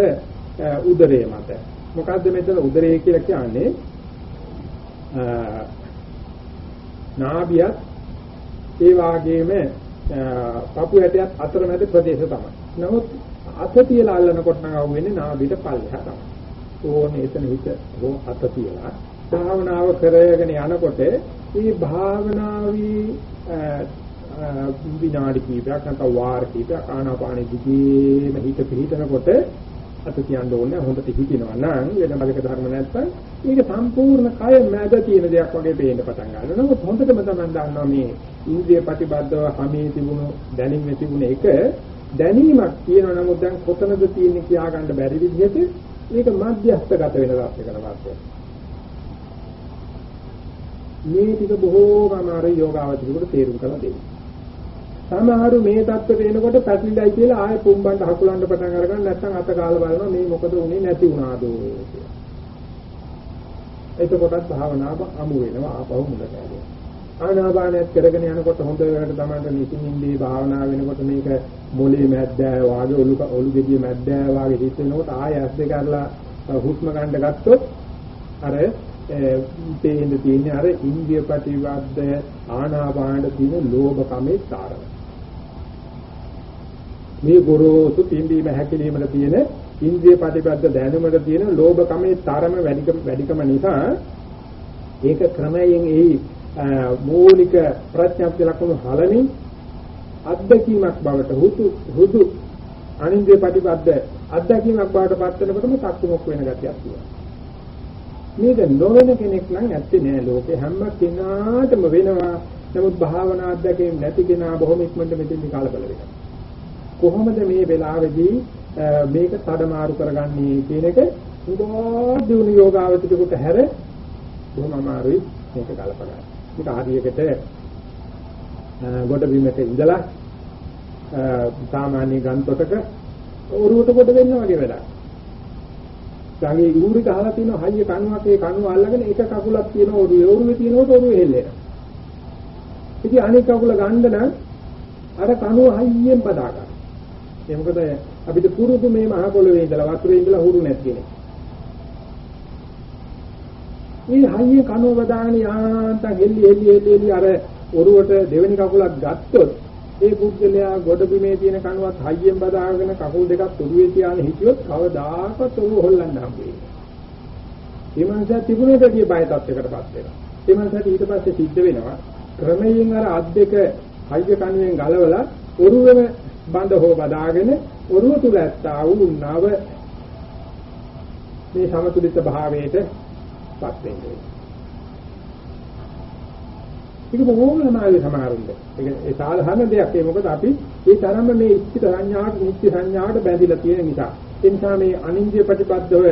උදරයේ මත. මොකද්ද මෙතන උදරය කියලා කියන්නේ? නාභියත් ඒ වාගේම පපු ඇටයත් අතරමැද ප්‍රදේශ තමයි. නමුත් අත තියලා අල්ලනකොට නම් අහුවෙන්නේ නාභියට පල්ලෙහා තමයි. ඕනේ එතන හිත හෝ අත තියලා භාවනාව කරගෙන යනකොට මේ භාවනාවේ විනාඩි කීපයක් නැත්නම් වාර කීපයක් ආනාපානෙ දිගේම හිත පිහිටනකොට අත තියන්න ඕනේ හොඳට හිතිනවා නම් වෙන බලක ධර්ම නැත්නම් මේක සම්පූර්ණ කය මැද තියෙන දෙයක් වගේ පේන්න පටන් ගන්නවා. නමුත් හොඳටම තමයි දන්නවා මේ ඉන්ද්‍රිය ප්‍රතිබද්ධව හැමේ තිබුණු දැනීම තිබුණ එක දැනීමක් තියෙනවා නමුත් දැන් කොතනද තියෙන්නේ කියා ගන්න බැරි විදිහට මේක මධ්‍යස්ථගත වෙන තත්යකට වාස්තව. මේ ටික බොහෝම අමාරු යෝගාවචරිකට තේරුම් කරලා දෙන්නේ. සමහරු මේ தත්ත්වයට එනකොට පැටලිලා කියලා ආයෙ පුම්බන්න හකුලන්න පටන් අරගන්න නැත්නම් අත කාලා බලනවා මේ මොකද උනේ නැති වුණාද කියලා. එතකොටත් භාවනාව අමු වෙනවා ආපහු මුලට ඇදෙනවා. ආනාපානයත් කරගෙන යනකොට හොඳට තමයි නිසින්ින්දී භාවනා වෙනකොට මේක මොලේ මැද්දෑ වාගේ ඔලු ඔලු දෙවිය මැද්දෑ වාගේ හිත වෙනකොට ආය ඇස් දෙක අරලා හුස්ම ගන්න ගත්තොත් අර තේින්න තියෙන්නේ අර ඉන්දිය ප්‍රතිවද්ද ආනාපාන තියෙන ලෝභකමේ කාරණා. මේ ගොරෝසු පිම්බීම හැකිලීමට තියෙන ඉන්ද්‍රිය ප්‍රතිපද දැනුමට තියෙන ලෝභකමේ තරම වැඩිකම වැඩිකම නිසා ඒක ක්‍රමයෙන් ඒ මූලික ප්‍රඥාප්ති ලක්ෂණ හලමින් අත්දැකීමක් බවට හුතු හුදු අනින්ද්‍රිය ප්‍රතිපද අත්දැකීමක් බවට පත් වෙනකොටම තක්මුක් වෙන ගතියක් තියෙනවා මේක නොවන කෙනෙක් නම් ඇත්තේ නෑ ලෝකේ හැම කෙනාටම වෙනවා නමුත් භාවනා අධ්‍යක්ෂයෙන් නැති කෙනා බොහොම ඉක්මනට මෙතෙන්දි කලබල වෙනවා කොහොමද මේ වෙලාවේදී මේක තඩමාරු කරගන්නේ කියන එක උගා දිනු යෝගාවචිතකට හැර බොහොම අමාරුයි මේක කලපගන්න. මේක හරියකට ගොඩ බිමක ඉඳලා සාමාන්‍ය ගන්තොටක ඔරුවට කොට වෙන්න වගේ වැඩක්. ගඟේ ඉඟුරු ගහලා තියෙන හයිය කණුවක් ඒ කණුව අල්ලගෙන එක කකුලක් තියෙන ඔරුවේ ඔරුවේ තියෙනකොට ඔරුවේ හෙල්ලෙනවා. ඉතින් අනෙක් කකුල ගන්න නම් අර කණුව හයියෙන් බදා ගන්න. ඒ මොකද අපිට පුරුදු මේ මහ පොළවේ ඉඳලා වතුරේ ඉඳලා හුරු නැති කෙනෙක්. මේ හයිය කණුව බදාගෙන යාන්තම් හෙල්ලි හෙල්ලි හෙල්ලි හෙල්ලි අර ඔරුවට දෙවෙනි කකුලක් ගත්තොත් ඒ පුද්ගලයා ගොඩ බිමේ තියෙන කණුවත් හයියෙන් බදාගෙන කකුල් දෙකක් ඔරුවේ තියාගෙන හිටියොත් කවදාකවත් ඔරුව හොල්ලන්න හම්බෙන්නේ නැහැ. ඒ මනස තිබුණේටදී බය තත්යකටපත් වෙනවා. ඒ මනසට ඊට පස්සේ සිද්ධ වෙනවා ක්‍රමයෙන් අර අත් දෙක හයිය කණුවෙන් ගලවලා ඔරුවෙම බඳ හෝ බදාගෙන ඔරුව තුල ඇත්තා වූ නව මේ සමතුලිත භාවයට පත් වෙන්නේ. ඒක බොහෝම ළමාවේ සමහරුන්ට. ඒක ඒ සාධාරණ දෙයක්. ඒ මොකද අපි මේ තරම්ම මේ ඉච්ඡිත සංඥාට නිත්‍ය සංඥාට බැඳිලා තියෙන නිසා. ඒ නිසා මේ අනින්ද්‍රිය ප්‍රතිපදව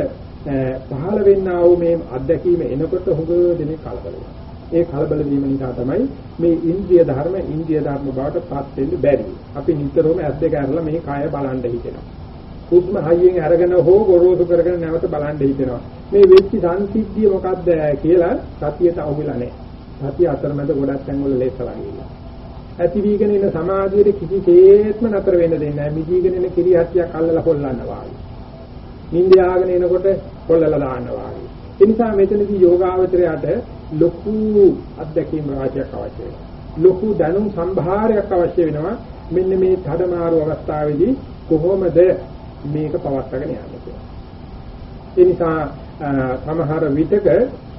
පහළ වෙන්නා වූ මේ අත්දැකීම එනකොට හුඟ දෙනේ කලබල වෙනවා. ඒ කලබල වීම නිසා තමයි මේ ඉන්ද්‍රිය ධර්ම ඉන්ද්‍රිය ධර්ම බවට පත් වෙන්න බැරි. අපි නිතරම ඇස් දෙක අරලා මේ කය බලන් හිතෙනවා. හුස්ම හයියෙන් අරගෙන හෝ ගොරෝසු කරගෙන නැවත බලන් හිතෙනවා. මේ වෙච්ච සංසිද්ධිය මොකද්ද කියලා සතියට අහුවෙලා නැහැ. සතිය අතරමැද ගොඩක් තැන්වල ලේසලා ගිහිල්ලා. ඇති වීගෙන ඉන්න සමාධියේ කිසිසේත්ම නතර වෙන්න දෙන්නේ නැහැ. මිදීගෙන ඉන්න කිරියක්තියක් අල්ලලා හොල්ලන්න වාගේ. නිින්ද යාගෙන එනකොට හොල්ලලා දාන්න වාගේ. ඒ නිසා මෙතනදී යෝගාවචරයට ලොකු අත්දැකීම් රාජ්‍යයක් අවශ්‍ය වෙනවා. ලොකු දැනුම් සම්භාරයක් අවශ්‍ය වෙනවා. මෙන්න මේ තඩමාරු අවස්ථාවේදී කොහොමද මේක පවත්වාගෙන යන්නේ කියලා. ඒ නිසා සමහර විටක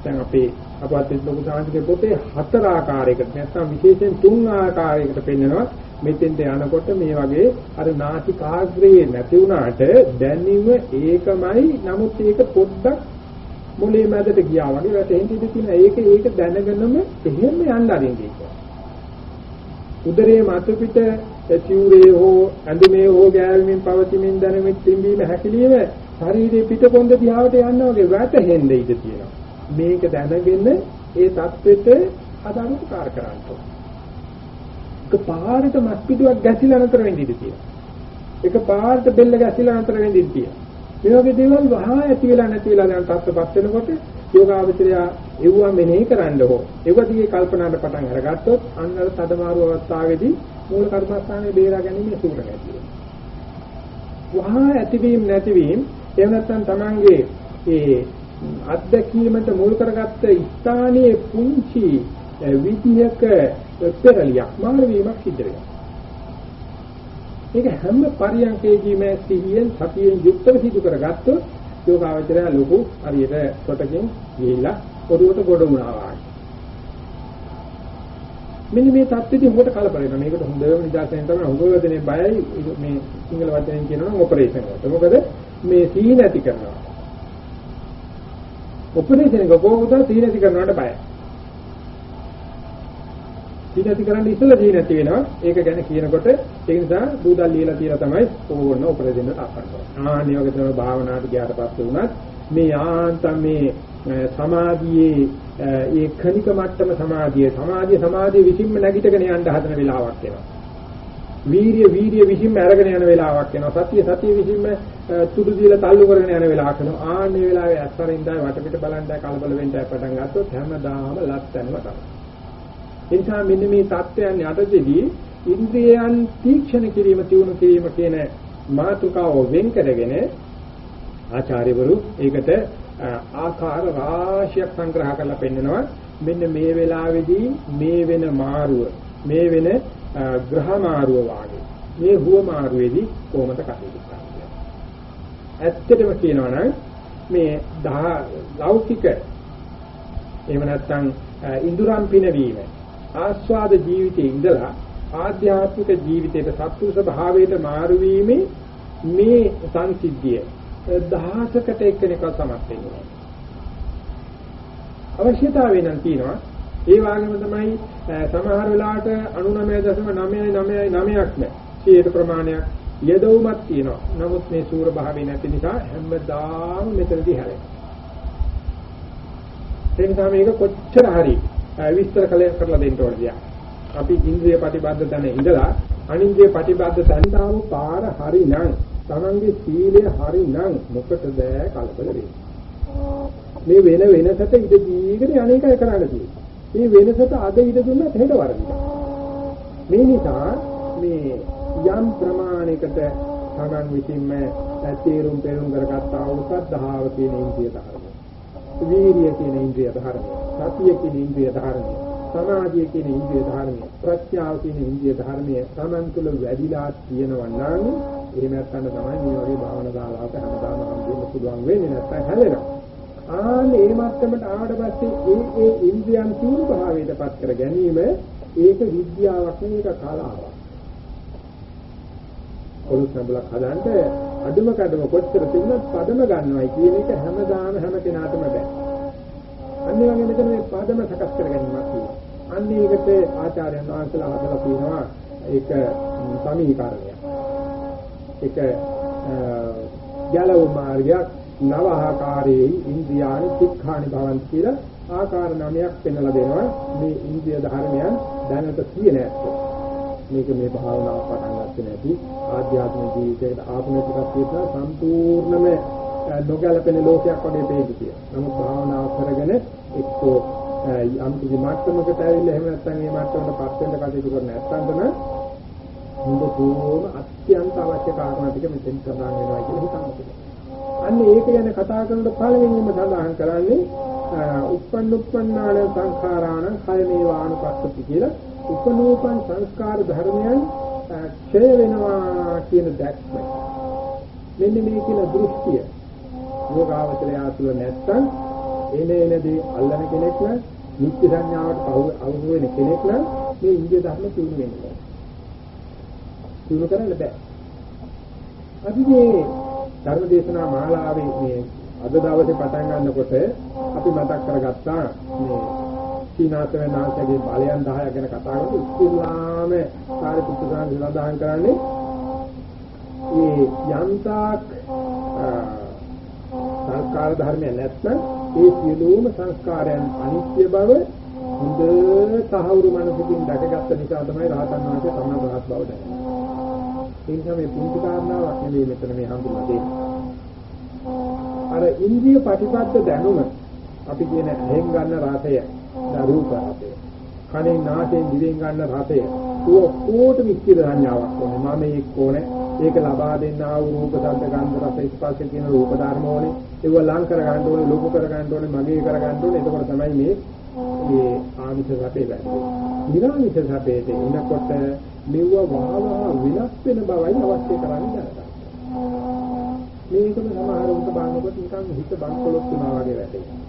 දැන් අපේ අපවත් ලොකු සාංශික පොතේ හතර ආකාරයකට නැත්නම් විශේෂයෙන් තුන් ආකාරයකට පෙන්නනවා මෙතෙන්ට යනකොට මේ වගේ අර නාසිකාග්‍රයේ නැති වුණාට දැනීම ඒකමයි නමුත් ඒක පොඩ්ඩක් මොලේ මැදට ගියා වගේ වැටෙන්න ඉඳ තියෙන ඒක ඒක දැනගෙනම එහෙම යන්න අරින්නේ ඒක. උදරයේ මත පිට සිවුරේ හෝ ඇඳුමේ හෝ ගෑවීමෙන් පවතිමින් දැනෙමින් තින්බීම හැකිලිම ශරීරයේ පිටකොන්ද දිහාවට යනවා වගේ වැටෙන්න ඉඳ තියෙනවා. මේක දැනගෙන ඒ தත්වෙට අදාළකාර කරන්න ඕන. එක පාරට මස් පිටුවක් ගැසිලා නතර වෙන්න ඉඳ තියෙනවා. එක පාරට බෙල්ල ගැසිලා නතර වෙන්න ඉඳ තියෙනවා. මේ වගේ දේවල් වහා ඇති වෙලා නැති වෙලා යන තත්ත්වපත් වෙනකොට යෝගාවචරය එවුවා මෙනෙහි කරන්න ඕ. ඒවදී කල්පනාට පටන් අරගත්තොත් අන්න අර තදමාරු අවස්ථාවේදී මූල කර්මස්ථානයේ බේරා ගැනීම සූර නැති වහා ඇතිවීම නැතිවීම එහෙම නැත්නම් Tamange ඒ අත්දැකීමට මුල් කරගත්ත ස්ථානයේ පුංචි විදියක පෙරලියක් මාන වීමක් සිද්ධ වෙනවා. ඒක හැම පරියන්කේදීම සිහියෙන් සතියෙන් යුක්තව සිදු කරගත්තොත් යෝගාවචරය ලොකු හරියට කොටකින් ගිහිල්ලා පොදුවට ගොඩ වුණා වගේ. මෙන්න මේ தත්ත්වෙදී හොකට කලබල වෙනවා. මේකට හොඳම නිදර්ශනය තමයි හොඟ දෙනේ බයයි මේ සිංහල වචනෙන් කියනවා නම් ඔපරේෂන් එකට. මොකද මේ සීන ඇති කරනවා. ඔපරේෂන් එක කොහොමද සීන ඇති කරනවට බයයි. සීනති කරන්න ඉස්සෙල්ලා සීනති වෙනවා. ඒක ගැන කියනකොට ඒ නිසා බුදල් ලියලා තියලා තමයි ඕන උපරදෙන්නට අපන්න. ආන්නේ වගේ තමයි භාවනාවට ගියාට පස්සේ වුණත් මේ ආන්තම් මේ සමාධියේ ඒ කණික මට්ටම සමාධිය සමාධිය සමාධිය විසින්ම නැගිටගෙන යන්න හදන වෙලාවක් එනවා. වීරිය වීරිය විසින්ම අරගෙන යන වෙලාවක් එනවා. සතිය සතිය විසින්ම තුඩු දීලා තල්ලු කරගෙන යන වෙලාවක් එනවා. ආන්නේ වෙලාවේ අත්තරින්දා වටපිට බලන්දා කලබල වෙන්න පටන් ගත්තොත් හැමදාම ලස්සනම තමයි. එනිසා මෙන්න මේ தත්වයන් යටතේදී ඉන්ද්‍රියයන් තීක්ෂණ කිරීම තියුණු කිරීම කියන මාතෘකාව වෙන් කරගෙන ආචාර්යවරු ඒකට ආකාර රාශියක් සංග්‍රහ කරලා පෙන්නනවා මෙන්න මේ වෙලාවේදී මේ වෙන මාරුව මේ වෙන ග්‍රහ මාරුව වාගේ මේ හුවමාරුවේදී කොහොමද කටයුතු කරන්නේ ඇත්තටම කියනවා නම් මේ ලෞකික එහෙම නැත්නම් ඉඳුරම් පිනවීම ආස්වාද ජීවිතයේ ඉඳලා ආධ්‍යාත්මික ජීවිතයට සත්පුරුෂ භාවයට මාරු වීමේ මේ සංසිද්ධිය දහසකට එක්කෙනෙක්ව සමත් වෙනවා. අවශ්‍යතාවය නම් තියෙනවා. ඒ වගේම තමයි සමහර වෙලාවට 99.999ක්ම 100 ප්‍රමාණයක් යදවුමක් තියෙනවා. නමුත් මේ සූර භාවය නැති නිසා හැමදාම මෙතනදී හැරෙනවා. ඒ නිසා මේක කොච්චර හරි විස්තර කරලා දෙන්න ඕනද අපි ඉන්ද්‍රිය ප්‍රතිබද්ධ තැන ඉඳලා අනින්ද්‍රිය ප්‍රතිබද්ධ තැනතාව පාර හරි නම් තමන්ගේ සීලය හරි නම් මොකටද කලබල වෙන්නේ මේ වෙන වෙනසට ඉඳ දීගෙන අනේකයි කරන්න තියෙන්නේ මේ වෙනසට අද ඉඳ දුන්නත් හෙට වරදිනවා. මේ නිසා මේ යම් ප්‍රමාණයකට තමන් විසින්ම තේරුම් පෙරුම් කරගත්තා වූ සද්ධාව කියන ඉන්ද්‍රිය ධර්ම වීර්යය කියන ඉන්ද්‍රිය ධර්මය, සතිය කියන ඉන්ද්‍රිය ධර්මය, සමාධිය කියන ඉන්ද්‍රිය ධර්මය, ප්‍රඥාව කියන ඉන්ද්‍රිය ධර්මය Taman තුළ වැඩිලා තියෙනවා නම් එහෙම නැත්නම් තමයි මේ වගේ භාවනා දාලාවට හැමදාම හම්බෙන්න පුළුවන් වෙන්නේ නැත්නම් හැලෙනවා. ආන්න ඒ මට්ටමට ආවට පස්සේ ඒ ඒ ඉන්ද්‍රියන් තුරු භාවයටපත් කර ගැනීම ඒක විද්‍යාවක් නෙවෙයි ඒක කලාවක්. පොළොස් සම්බලක් හදන්න අඩුම කඩම කොච්චර තිබුණත් පදම ගන්නවයි කියන එක හැමදාම හැම කෙනාටම බෑ. අනිත් වගේ මෙතන මේ පදම සකස් කර ගැනීමක් තියෙනවා. අන්න ඒකට ආචාර්යයන් වහන්සේලා හදලා තියෙනවා ඒක සමීකරණයක්. ඒක ගැලවු මාර්ගයක් නව ආකාරයේ ඉන්ද්‍රියානි සික්ඛානි භවන්ති කියලා ආකාර නමයක් පෙන්වලා දෙනවා මේ ඉන්ද්‍රිය ධර්මයන් දැනට තියෙන ඇත්තෝ. මේක මේ භාවනාව පටන් ගත්තේ නැති ආධ්‍යාත්මික ජීවිතයට ආපු නැති කතියට සම්පූර්ණම නොගැලපෙන ලෝකයක් වගේ පේන්නේ කියලා. නමුත් භාවනාව කරගෙන එක්කෝ යම් කිසි මට්ටමකට ඇවිල්ලා එහෙම නැත්නම් මේ මට්ටමකට පත් වෙන්න කටයුතු කරන නැත්නම් හොඳ පූර්ණ අත්‍යන්ත අවශ්‍ය කාරණා ටික මෙතෙන් සඳහන් වෙනවා කියලා හිතන්න. අන්න ඒක ගැන කතා කරනකොට පළවෙනිම සඳහන් කරන්නේ උප්පන්න උප්පන්නාන සංඛාරාණ කය මේවානුපස්සති කියලා. උපනෝපන් සංස්කාර ධර්මයන් ක්ෂය වෙනවා කියන දැක්ම. මෙන්න මේ කියන දෘෂ්ටිය. යෝගාවචරය තුළ නැත්තම් එනේ එනදී අල්ලන කෙනෙක් නම් නිත්‍ය සංඥාවට අවුරු වෙන කෙනෙක් නම් මේ ඉන්දිය ධර්ම තුනු වෙන්නේ තුනු කරන්න බෑ. අපි මේ ධර්ම දේශනා මාලාවේ මේ අද දවසේ පටන් ගන්නකොට අපි මතක් කරගත්තා මේ සීනාසන නාසයේ බලයන් 10 ගැන කතා කරලා ඉස්ලාම සාරිපුත්‍ර සාන්ති සඳහන් කරන්නේ මේ යන්තාක් සංස්කාර ධර්මය නැත්නම් ඒ සියලුම සංස්කාරයන් අනිත්‍ය බව හොඳ සහවුරු මනසකින් දැකගත්ත නිසා තමයි රහතන් වහන්සේ තමයි රහත් බව දැනෙන්නේ. ඒ නිසා මේ පුංචි කාරණාවක් නෙවෙයි මෙතන මේ හඳුනා දෙන්නේ. අර ඉන්ද්‍රිය ප්‍රතිපද දැනුම අපි කියන ඇහෙන් ගන්න රසය රූප රසය. කනෙන් නාසයෙන් දිවෙන් ගන්න රසය. ඔක්කොට විස්තර සංඥාවක් ඕනේ. මම මේක ඕනේ. ඒක ලබා දෙන්නා වූ රූප ශබ්ද ගන්ධ රස ස්පර්ශ කියන රූප ධර්ම ඕනේ. ඒව ලං කර ගන්න ඕනේ, ලොකු කර ගන්න ඕනේ, මගේ කර ගන්න ඕනේ. එතකොට තමයි මේ මේ ආමිෂ සැපේ වැටෙන්නේ. නිරාමිෂ සැපේට එනකොට මෙව වහවහ විනාශ වෙන බවයි අවශ්‍ය කරන්නේ දැනගන්න. මේකම සමහරවිට බලනකොට නිකන් හිත බංකොලොත් වුණා වගේ වැටෙනවා.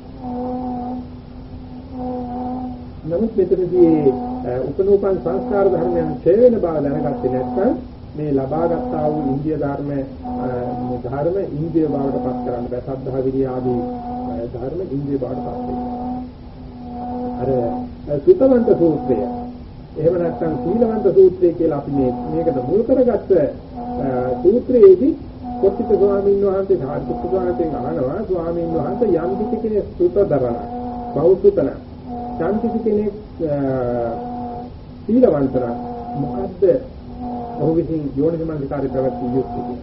නමුත් මෙතනදී උපනෝපන් සංස්කාර ධර්මයන් ඡේ වෙන බව දැනගත්තේ නැත්නම් මේ ලබාගත්තා වූ ඉන්දිය ධර්ම ධර්ම ඉන්දිය බවට පත් කරන්න බෑ සද්ධා විරිය ආදී ධර්ම ඉන්දිය බවට පත් වෙනවා අර සුතවන්ත සූත්‍රය එහෙම නැත්නම් සීලවන්ත සූත්‍රය කියලා අපි මේ මේකට මුල් කරගත්ත සූත්‍රයේදී කොටිත ස්වාමීන් වහන්සේ සාරිපුත්තු ස්වාමීන් අහනවා ස්වාමීන් වහන්සේ යම් කිසි කෙනෙක් සුත දරන බෞද්ධතන යම් කිසි කෙනෙක් සීලවන්තන මොකද්ද ඔහු විසින් යෝනිසමනසිකාරය පැවැත්විය යුත්තේ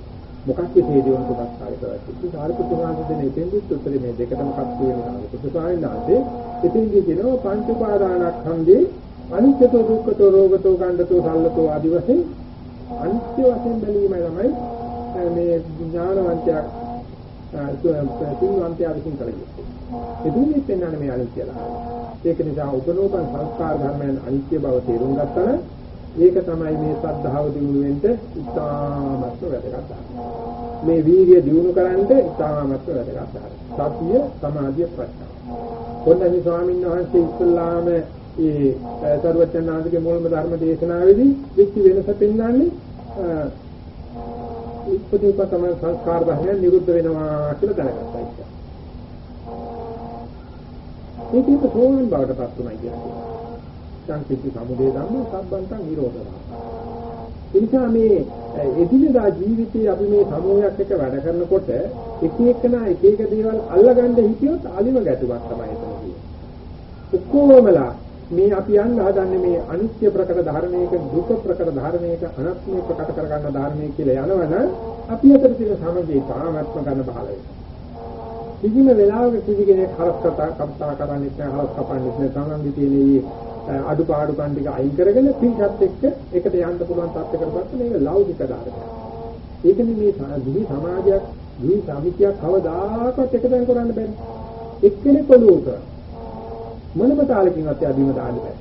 මොකක්ද මේ යෝනිසමනසිකාරය පැවැත්විය සාරිපුත්තු ස්වාමීන් දෙන එතෙන්දිත් උත්තරේ මේ දෙකටම කප්පු වෙනවා. සාරිපුත්තු ස්වාමීන් වහන්සේ එතෙන්දී කියනවා පංච උපාදානස්කන්ධේ අනිත්‍යතෝ දුක්ඛතෝ රෝගතෝ ගණ්ඩතෝ සල්ලතෝ ආදි වශයෙන් අනිත්‍ය වශයෙන් බැලීමයි තමයි මේ ඥානවන්තයා පින්වන්තයා විසින් කළ යුත්තේ. එදිනෙත් පෙන්වන්නේ මේ අනිත්‍යලා. ඒක නිසා උපනෝපන් සංස්කාර ධර්මයන් අනිත්‍ය බව තේරුම් ගත්තා ඒක තමයි මේ සද්ධාව දිනු වෙන්න ඉතාමත් වැදගත්. මේ වීර්ය දිනු කරන්න ඉතාමත් වැදගත්. සතිය, සමාධිය, ප්‍රඥා. කොණ්ඩඤ්ඤ ස්වාමීන් වහන්සේ ඉස්ලාම ඒ සර්වඥාන්සේගේ මූලික ධර්ම දේශනාවේදී විච්ච වෙනස පෙන්වන්නේ උපදීපතම සංස්කාර ධර්මයන් නිරුද්ධ වෙනවා කියලා දැනගත්තා ඉතින්. ඒකේ සෝවන් බවට පත් වුණා කියන්නේ. සංකිටි සමුදේ ධම්ම සම්බන්තං නිරෝධනවා. එනිසා මේ එදිනදා ජීවිතයේ අපි මේ සමූහයක් එක්ක වැඩ කරනකොට එක එකනා එක එක දේවල් අල්ලගන්න හිතියොත් අලිම ගැටුමක් තමයි එතන තියෙන්නේ. ඔක්කොමලා මේ අපි යන්න හදන්නේ මේ අනිත්‍ය ප්‍රකට ධර්මයක දුක ප්‍රකට ධර්මයක අනාත්මය ප්‍රකට කරගන්න ධර්මය කියලා යනවනම් අපි අතර තියෙන සමගිය තාමත්ම ගන්න බහල වෙනවා. කිසිම වෙලාවක කිසි කෙනෙක් හරස් කතා කතා කරන්නේ නැහැ හරස් කපන්නේ නැහැ තමන්ගේ තියෙන අඩුපාඩු කන් ටික අයින් කරගෙන පිටත් එක්ක එකට යන්න පුළුවන් තත්ත්වයකටපත් මේක ලෞකික ධර්මයක්. ඒකනේ මේ දිවි සමාජයක් දිවි සමිතියක් කවදාකවත් එකතෙන් කරන්න බැහැ. එක්කෙනෙක් ඔලුවක මොනම තාලකින්වත් අදීම දාන්න බෑ.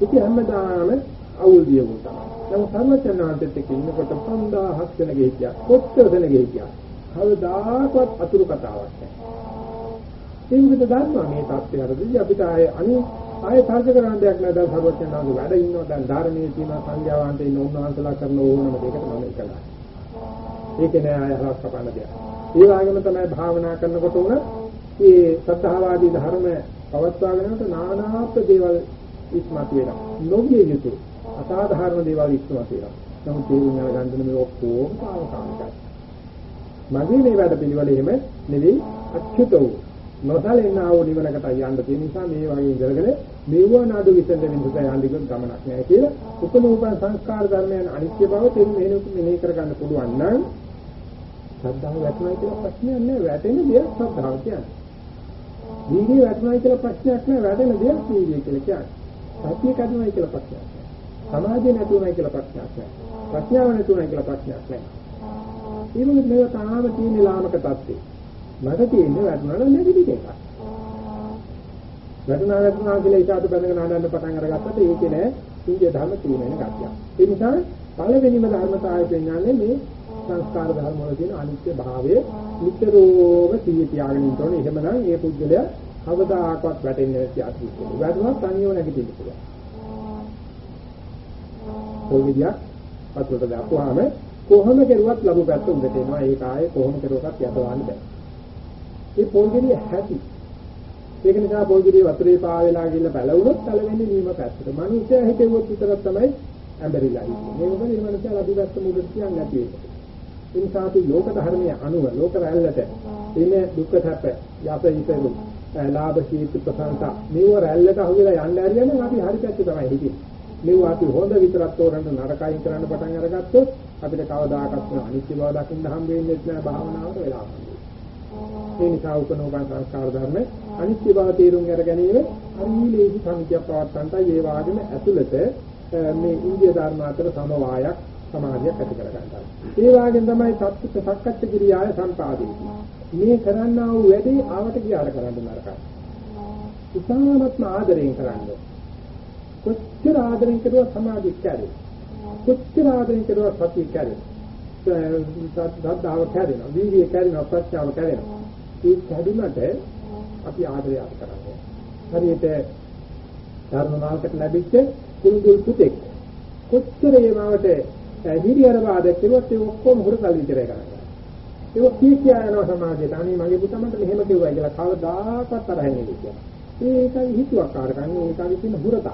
ඉතින් හැමදාම අවුල් දියුණු තමයි. නමුත් සර්වචනාන්තෙත් එක්ක ඉන්නකොට 5000ක් වෙන ගෙහිකියා. කොච්චර වෙන ගෙහිකියා. කවදාකවත් අතුරු කතාවක් නැහැ. ඒ විදිහට දන්නවා මේ தත්ත්වය හරදී අපිට ආයේ අනි ආයේ තර්ක කරන්න දෙයක් නැහැ. දැන් සර්වචනාන්ත වැඩ ඉන්නවා. දැන් ධර්මයේ තියෙන සංඥාවන්ට ඉන්න උන්වහන්සේලා කරන ඕනම දෙයකට මම එකලයි. ඒක නෑ ආය හරස් කපන්න දෙයක්. ඒ වගේම තමයි භාවනා කරනකොට උන මේ සත්‍තාවාදී ධර්ම පවත්වාගෙන යනකොට නානාත් දේවල් ඉස්මතු වෙනවා. නොගිය යුතු අසාධාරණ දේවල් ඉස්මතු වෙනවා. නමුත් තේරුම් ගන්න මේ ඔක්කොම කාමකාමිකයි. මගේ මේ වැඩ පිළිවෙල එහෙම නෙවෙයි අච්චුත වූ නොසලෙන්නා වූ නිවනකට යන්න තියෙන නිසා මේ වගේ ඉඳගෙන මෙව නඩු විසඳ විඳක යන්න ගමනක් නැහැ කියලා උපනෝපන් සංස්කාර ධර්මයන් අනිත්‍ය බව තේරුම් මෙහෙම කර ගන්න පුළුවන් නම් ශ්‍රද්ධාව වැටුණා කියලා ප්‍රශ්නයක් නෑ වැටෙන දෙයක් ශ්‍රද්ධාව කියන්නේ වීර්යය වැටුණා කියලා ප්‍රශ්නයක් නෑ වැඩෙන දෙයක් වීර්යය කියලා කියන්නේ. සතිය කඩුණා කියලා ප්‍රශ්නයක් නෑ. සමාධිය නැතුණා කියලා ප්‍රශ්නයක් නෑ. ප්‍රඥාව නැතුණා කියලා ප්‍රශ්නයක් නෑ. ඒ වගේ මේව තාම තියෙන ලාමක தත්ත්වේ. මට තියෙන්නේ වැටුණා නැති දෙයක්. වැටුණා වැටුණා කියලා ඉතාලි බඳගෙන ආනන්න පටන් අරගත්තට ඒකේ නෑ ඉන්දිය ධර්ම තියෙන ගතියක්. ඒ නිසා පළවෙනිම ධර්මතාවය පෙන්වන්නේ මේ සංස්කාර ධර්ම වල තියෙන අනිත්‍ය භාවය නිතරම සිහිය තියාගෙන ඉන්න ඕනේ. එහෙමනම් ඒ පුද්ගලයා කවදාකවත් වැටෙන්නේ නැති අතිශය. වැටුණා සංයෝග නැගිටින්න පුළුවන්. කොයි විදියක් පතුලට දාපුවාම කොහොම කෙරුවත් ලැබු පැත්ත උඩට එනවා. ඒක ආයේ කොහොම කෙරුවක්වත් යටවන්න බෑ. ඒ පොල්ගෙඩිය හැටි. ඒක නිසා පොල්ගෙඩිය වතුරේ පාවෙලා ගිහලා බැලවුනොත් කලවෙන්නේ නීම පැත්තට. මිනිස්සයා හිතෙවොත් විතරක් තමයි ඇඹරිලා ඉන්නේ. මේක මොකද මේ මිනිස්සයා ලැබු පැත්ත මුඩට කියන්නේ නැති එක. ඒ නිසා අපි ලෝක ධර්මයේ අනුව ලෝක රැල්ලට එන දුක්ඛ සැප යස ඉතරු ලාභ කීර්ති ප්‍රසංසා මේව රැල්ලට අහුවෙලා යන්න හරියන්නේ අපි හරි පැත්තේ තමයි හිටියේ. මේව අපි හොඳ විතරක් තෝරන්න නරකයින් කරන්න පටන් අරගත්තොත් අපිට කවදාකවත් අනිත්‍ය බව දකින්න හම්බ වෙන්නේ නැහැ භාවනාවට වෙලා. ඒ නිසා උපනෝපන් සංස්කාර ධර්ම අනිත්‍ය බව තේරුම් අර ගැනීම අනිලේහි සමිතිය පවත්තන්ටයි ඒ වාගෙම ඇතුළත මේ ඉන්දිය ධර්ම අතර සමவாயක් සමාධියක් ඇති කර ගන්නවා. ඒ වගේම තමයි සත්‍විත සක්කච්ඡ කිරියාය සම්පාදී. මේ කරන්නා වූ වැඩේ ආවට ගියාට කරන්න නරකයි. ඉතාමත්ම ආදරයෙන් කරන්න. කොච්චර ආදරෙන් කරුවා සමාධිය කැරේ. කොච්චර ආදරෙන් කරුවා සතිය කැරේ. සද්ධාව කැරෙනවා. වීර්යය කැරෙනවා. ප්‍රඥාව කැරෙනවා. ඒ කැඩුනට අපි ආදරය අත් කරන්නේ. හරියට ධර්ම මාර්ගයට ලැබිච්ච කුරුදුල් පුතෙක් කොච්චර ඒවට හිරියර වාදයක් කරුවත් ඒ ඔක්කොම හුරතල් විතරයි කරන්නේ. ඒක කී කියා යනවා සමාජයට. අනේ මගේ පුතා මට මෙහෙම කිව්වයි කියලා කවදාකවත් තරහින් නෙවෙයි. ඒකයි හිතුවක් කාරකන්නේ ඒකයි කියන හුරතක්.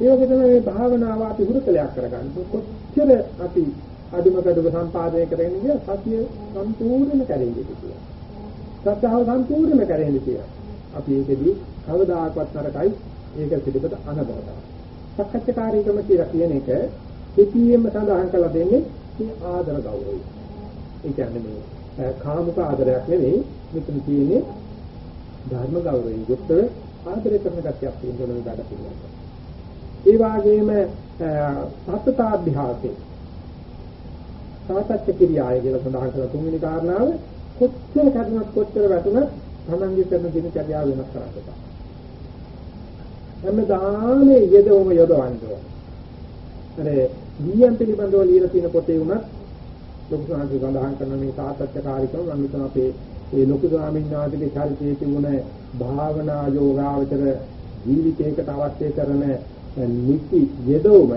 ඒ වගේ තමයි මේ භාවනාව අපි හුරතලයක් කරගන්න. කොච්චර අපි අදුමකඩක සම්පාදනය කරගෙන ගිය සතිය සම්පූර්ණයෙන්ම කැරෙන්නේ කියලා. සත්‍යව සම්පූර්ණයෙන්ම කැරෙන්නේ කියලා. අපි ඒකෙදී කවදාකවත් තරකයි ඒක පිළිබඳ අනබවතා. සක්කච්ඡාකාරීකම කියලා කියන එක කෙටියෙන්ම සඳහන් කරලා දෙන්නේ මේ ආදර ගෞරවය. ඒ කියන්නේ මේ කාමුක ආදරයක් නෙවෙයි මෙතන තියෙන්නේ ධර්ම ගෞරවයෙන් යුක්තව ආදරය කරන ගැටියක් තියෙන මේ වැඩ පිළිවෙල. ඒ වගේම සත්‍තාභ්‍යාසයේ සාතච්ච කිරියාය කියලා සඳහන් කරලා තුන්වෙනි කාරණාව කොච්චර කරුණක් කොච්චර වැටුණත් තමන්ගේ කරන දිනචර්යාව වෙනස් කරන්න බෑ. හැමදාම යෙදවම යොදවන්න ඕනේ. අර ගියන් පිළිබඳව ලියලා තියෙන පොතේ උනත් ලොකු සාහිත්‍ය සඳහන් කරන මේ සාහිත්‍යකාරීකම මම හිතනවා අපේ ඒ ලොකු ස්වාමීන් වහන්සේගේ චරිතයේ තිබුණ භාවනා යෝගාවචර ජීවිතයකට අවශ්‍ය කරන නිති යෙදවම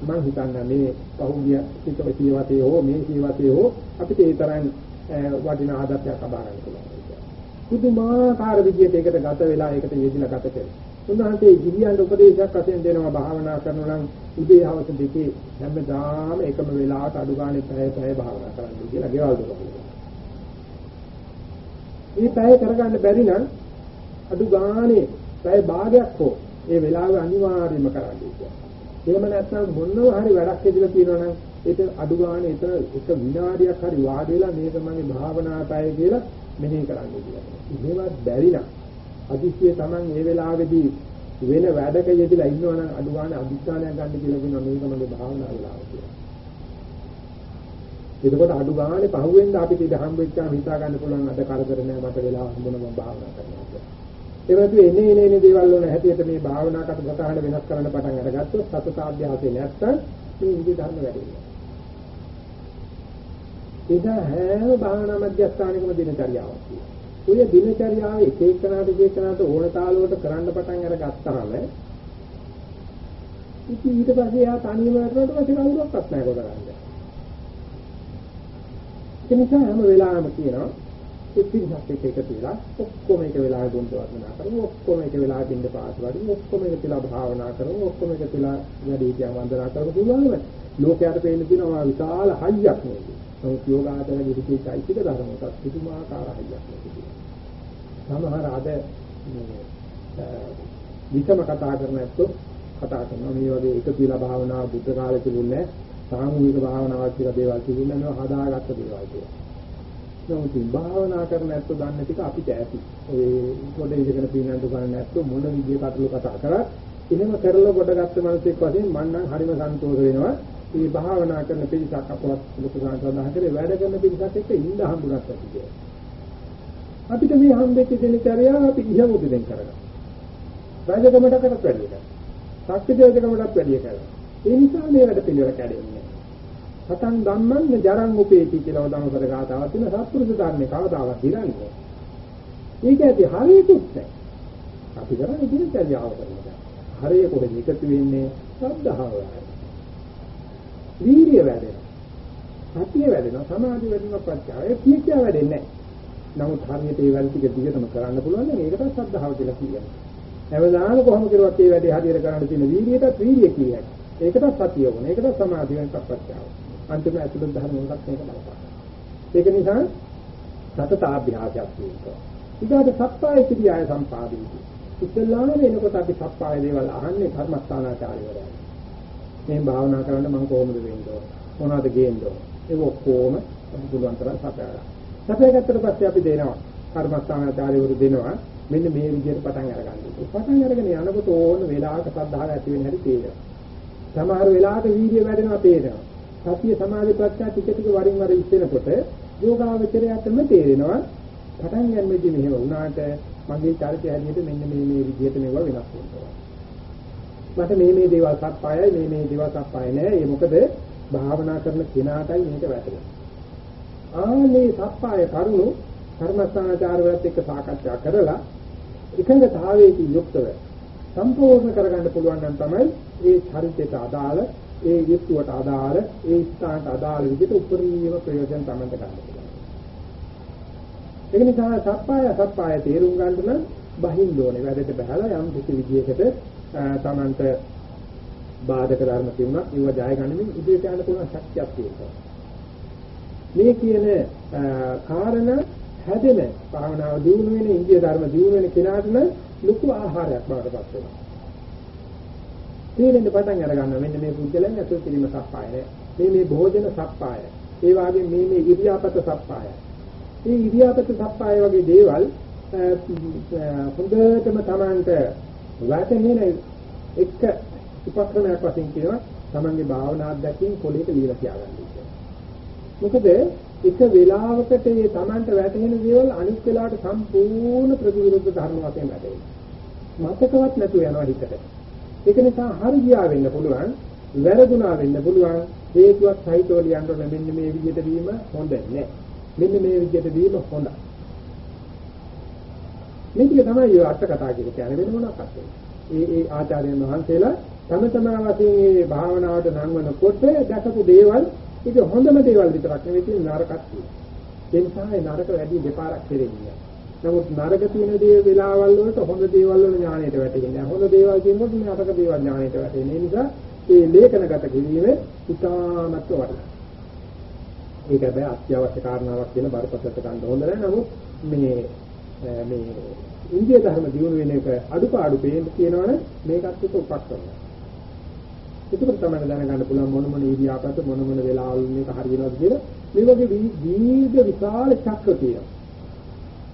මම හිතන්නේ මේ පහුගිය සිතේ සියවතේ හෝ මේ සියවතේ හෝ අපිට ඒ තරම් වටිනා ආදර්ශයක් අබා ගන්න පුළුවන්. පුදුමාකාර විදියට ඒකට ගත වෙලා ඒකට යෙදিলা ගත කරනවා. උන්වහන්සේ ගිහියන්ට උපදේශයක් වශයෙන් දෙනවා භාවනා කරනවා නම් උදේ හවස දෙකේ හැමදාම එකම වෙලාවට අඩු ගානේ පැය පැය භාවනා කරන්න කියලා ගෙවල් දෙනවා. මේ පැය කරගන්න බැරි නම් අඩු ගානේ පැය භාගයක් හෝ ඒ වෙලාවේ අනිවාර්යයෙන්ම කරන්න ඕනේ. එහෙම නැත්නම් මොනවා හරි වැඩක් ඉදලා තියෙනවා නම් ඒක අඩු ගානේ එතන එක විනාඩියක් හරි වාඩි වෙලා මේක මගේ භාවනා පැය කියලා මෙහෙය කරන්න කියලා. එහෙමත් බැරි නම් අදිස්සිය Taman මේ වෙලාවේදී වෙන වැඩක යෙදලා ඉන්නවා නම් අඩු ගානේ අදිස්ථානයක් ගන්න කියලා කියනවා මේක මගේ භාවනා වෙලාව කියලා. එතකොට අඩු ගානේ පහුවෙන්ද අපිට ඉඳ හම්බෙච්චාම හිතා ගන්න පුළුවන් අද කරදර නෑ මට වෙලාව හම්බුනම භාවනා කරනවා කියලා. ඒ වගේ එනේ එනේ එනේ දේවල් වල හැටියට මේ භාවනා කටපාඩම් වෙනස් කරන්න පටන් අරගත්තොත් සතතාභ්‍යාසය නැත්තම් මේ ඉන්දිය ධර්ම වැඩෙන්නේ. ඒක හැම භාවනා මධ්‍යස්ථානිකම දිනචරියාවක් තියෙනවා. ඔය දිනචරියාව එක එකනාට එක එකනාට ඕන තාලුවට කරන්න පටන් අරගත්තාම ඉතින් ඊට පස්සේ යා තනියම කරනකොට පස්සේ කවුරක්වත් නැහැ කරන්නේ. ඒ නිසා හැම වෙලාවෙම කියනවා පිටිසක් එක එකතු වෙලා ඔක්කොම එක වෙලාවෙ දුන්න වර්ණනා කරමු ඔක්කොම එක වෙලාවෙ දින්න පාස් වඩමු ඔක්කොම එක වෙලා භාවනා කරමු ඔක්කොම එක වෙලා වැඩි කියන වන්දනා කරමු කියලාම ලෝකයට පේන්න තියෙනවා විශාල හයියක් නේද නමුත් යෝගාචර විදිහේ চৈতසික ධර්මයක් පුදුමාකාර හයියක් නේද සමහර අද විසම කතා කරන ඇත්තෝ කතා කරනවා. මේ වගේ එකතු වෙලා භාවනා බුද්ධ කාලේ තිබුණේ සාමූහික භාවනාවක් කියලා දේවල් තිබුණා නේද හදාගත්ත දේවල් කියලා. නමුත් භාවනා කරන ඇත්තෝ දන්නේ ටික අපිට ඇති. ඒ පොඩ ඉඳගෙන පින්නන්තු කරන ඇත්තෝ මොන විදිහේ කටළු කතා කරත් එහෙම කරලා කොට ගත්ත මිනිසෙක් වශයෙන් මම නම් හරිම සන්තෝෂ වෙනවා. මේ භාවනා කරන පිළිසක් අපවත් ලොකු සංසන්දන කරේ වැඩ කරන පිළිසක් එක්ක ඉඳ හම්බුනත් ඇති කියලා. අපිට මේ හම්බෙච්ච දිනචරියාව අපි ඉහමුද දෙන් කරගන්න. රාජකමඩකටත් වැඩි කරා. ශක්ති දේවකමඩත් වැඩි කරා. ඒ නිසා මේ වැඩ පිළිවෙල කැඩෙන්නේ. සතන් ධම්මං ජරං උපේති කියලා වදම කර ගාතාවක් තියෙන සත්පුරුෂ ධර්මේ කවදාවත් දිරන්නේ. ඒක ඇති හරියකුත් නැහැ. අපි කරන්නේ දිනචර්යාව කරනවා. හරිය කොහෙද එකතු වෙන්නේ? ශ්‍රද්ධාව වැඩෙනවා. වීර්ය වැඩෙනවා. සතිය වැඩෙනවා. සමාධි වැඩෙනවා. ප්‍රඥාව. ඒ කීකියා වැඩෙන්නේ නැහැ. නමුත් හරියට ඒ වැඩ ටික දිගටම කරන්න පුළුවන් නම් ඒකට ශ්‍රද්ධාව කියලා කියනවා. හැමදාම කොහොම කරුවත් ඒ වැඩේ හරියට කරන්න තියෙන වීර්යයටත් වීර්ය කියයි. ඒකට සතිය ඕන. ඒකට සමාධිය වෙනකක් ප්‍රඥාව. අන්තිම ඇතුළත ධර්ම වලට මේක බලපාන. ඒක නිසා සතතාභ්‍යාසයක් තියෙනවා. ඊට සප්පාය ක්‍රියාය සම්පාදිතයි. ඉස්සල්ලාම වෙනකොට අපි සප්පාය දේවල් අහන්නේ කර්මස්ථානාචාර්යවරයා. මේ භාවනා කරන්න මම කොහොමද වෙන්නේ? මොනවද ගේන්නේ? ඒක ඔක්කොම අපි පුළුවන් තරම් සපයලා. සපයගත්තට පස්සේ අපි දෙනවා. කර්මස්ථානාචාර්යවරු දෙනවා. මෙන්න මේ විදිහට පටන් අරගන්න. පටන් අරගෙන යනකොට ඕන වෙලාවක සද්ධාව ඇති වෙන හැටි තේරෙනවා. සමහර වෙලාවට වීර්ය වැඩෙනවා තේරෙනවා. සතිය සමාධි ප්‍රඥා ටික ටික වරින් වර ඉස්සෙනකොට යෝගාවචරයටම තේරෙනවා පටන් ගන්නෙදි මෙහෙම වුණාට මගේ චරිතය හැටියට මෙන්න මේ මේ විදිහට මේවා වෙනස් වෙනවා. මට මේ මේ දේවල් සප්පායයි මේ මේ දේවල් සප්පාය නෑ. ඒ මොකද භාවනා කරන කෙනාටයි මේක වැටෙන්නේ. ආනේ සප්පාය කරුණු කර්මස්ථානාචාරවලත් එක්ක සාකච්ඡා කරලා එකඟතාවයකින් යුක්තව සම්පූර්ණ කරගන්න පුළුවන් නම් තමයි ඒ චරිතයට අදාළ ඒ යුක්තියට අදාළ ඒ ස්ථානට අදාළ විදිහට උපරිම ප්‍රයෝජන තමයි ගන්න පුළුවන්. ඒ නිසා සප්පාය සප්පාය තේරුම් ගන්න නම් බහින්න ඕනේ. වැඩට බහලා යම් කිසි විදිහකට තමන්ට බාධක ධර්ම තිබුණා ඒව ජය ගන්නමින් ඉදිරියට යන්න පුළුවන් ශක්තියක් තියෙනවා. මේ කියන කාරණා හැදෙන භාවනාව දියුණු වෙන ඉන්දිය ධර්ම දියුණු වෙන කෙනාට නම් ලොකු ආහාරයක් බවට පත් වෙනවා. තේරෙන්න පටන් අර ගන්නවා මෙන්න මේ පුද්ගලයන් ඇතුල් කිරීම සප්පාය මේ මේ භෝජන සප්පාය ඒ වගේ මේ මේ ඉරියාපත සප්පාය මේ ඉරියාපත සප්පාය වගේ දේවල් හොඳටම Tamanට වැටෙන එක උපක්‍රමයක් වශයෙන් කියනවා Tamanගේ භාවනා අධ්‍යක්ෂින් පොලේට ලියලා තියාගන්න මොකද එක වෙලාවකට මේ Tamanට වැටෙන දේවල් අනිත් වෙලාවට සම්පූර්ණ ප්‍රතිවිරුද්ධ ධර්ම වශයෙන් වැටෙනවා මතකවත් නැතුව යනවා හිතට ඒක නිසා හරි ගියා වෙන්න පුළුවන් වැරදුනා වෙන්න පුළුවන් හේතුවක් සහිතව ලියන්න ඕනේ මෙන්න මේ විදිහට වීම හොඳ නැහැ. මෙන්න මේ විදිහට වීම හොඳයි. මේක තමයි ඔය අට කතා කියන කියන්නේ වෙන මොනවක් අත්ද? ඒ ඒ ආචාර්යයන් වහන්සේලා තම තමා වශයෙන් මේ භාවනාවට නංවනකොට දැකපු දේවල් ඒක හොඳම දේවල් විතරක් නෙවෙයි තියෙන නරකක් තියෙනවා. ඒ නිසා ඒ නරක වැඩි දෙපාරක් කෙරෙන්නේ. නමුත් නරක තියෙන දේ වෙලාවල් වලට හොඳ දේවල් වල ඥාණයට වැටෙන්නේ. හොඳ දේවල් කියනකොට නරක දේවල් ඥාණයට වැටෙන්නේ. ඒ නිසා ඒ ලේඛනගත කිරීම ඉතාමත් වටිනවා. ඒක හැබැයි අත්‍යවශ්‍ය කාරණාවක් කියන බරපතලට ගන්න හොඳ නැහැ. නමුත් මේ මේ ඉන්දිය ධර්ම දියුණු වෙන එක අඩුපාඩු පේන්න කියනවනේ මේකත් එක උපක්‍රමයක්. ඒකත් තමයි දැනගන්න පුළුවන් මොන මොන ඉරියාපත මොන මොන වෙලාවල් මේක හරියනවද කියලා. මේ වගේ දීර්ඝ විශාල චක්‍ර තියෙනවා.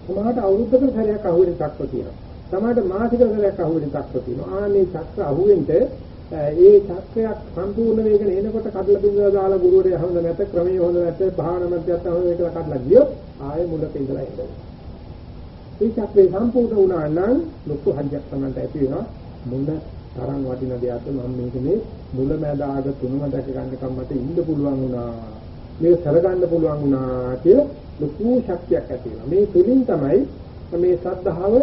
සමහරට අවුරුද්දකට සැරයක් අහුවෙන චක්‍ර තියෙනවා. සමහරට මාසිකකට සැරයක් අහුවෙන චක්‍ර තියෙනවා. ආනේ චක්‍ර අහුවෙන්ට ඒ චක්‍රයක් සම්පූර්ණ වේගන එනකොට කඩලා බින්දලා දාලා ගුරුවරයා හොඳ නැත ක්‍රමයේ හොඳ නැත භාවනා මධ්‍යස්ථ හොඳ ඒකලා කඩලා ගියොත් ආයෙ මුලක ඉඳලා එන්න. ඒ චක්‍රේ සම්පූර්ණ වුණා නම් ලොකු හජ්ජක් තමයි ඇති වෙනවා. මුල තරම් වටින දෙයක්ද මම මේක මේ මුල මැද ආග තුනම දැක ගන්නකම් මට ඉන්න පුළුවන් වුණා. මේක කරගන්න පුළුවන් වුණා කියලා ලොකු ශක්තියක් ඇති වෙනවා. මේ තුලින් තමයි මේ සද්ධාව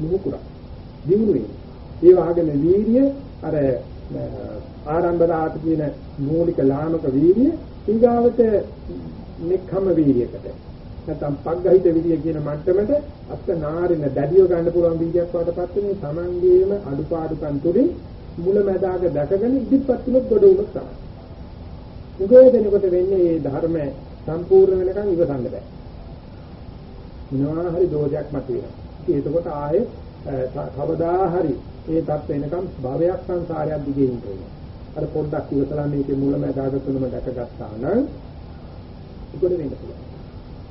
මුහුකුරා. දිනු වෙන්නේ. ඒ වගේම වීර්ය අර ආරම්භදාත කියන මූලික ලාමක වීර්ය ඊගාවට නික්ඛම වීර්යකට නැත්නම් පග්ගහිත විරිය කියන මට්ටමට අත්ත නාරින දැඩිව ගන්න පුළුවන් වීර්යයක් වඩපත් වෙන තමන්ගේම අඩුපාඩුකම් තුලින් මුලැමැදාක දැකගෙන ඉදිරිපත් වුණොත් ගොඩ වුණොත් තමයි. උගය දෙනකොට වෙන්නේ මේ ධර්ම සම්පූර්ණ වෙනකන් ඉවසන්න බෑ. මොනවා හරි දෝෂයක් මතුවෙනවා. ඉතින් ඒකකොට ආයේ කවදා හරි ඒ තත් වෙනකම් භවයක් සංසාරයක් දිගේ ඉන්නවා. අර පොඩ්ඩක් ඉවසලා මේකේ මුලැමැදාක තුනම දැකගත්තා නම් උගල වෙන්න පුළුවන්.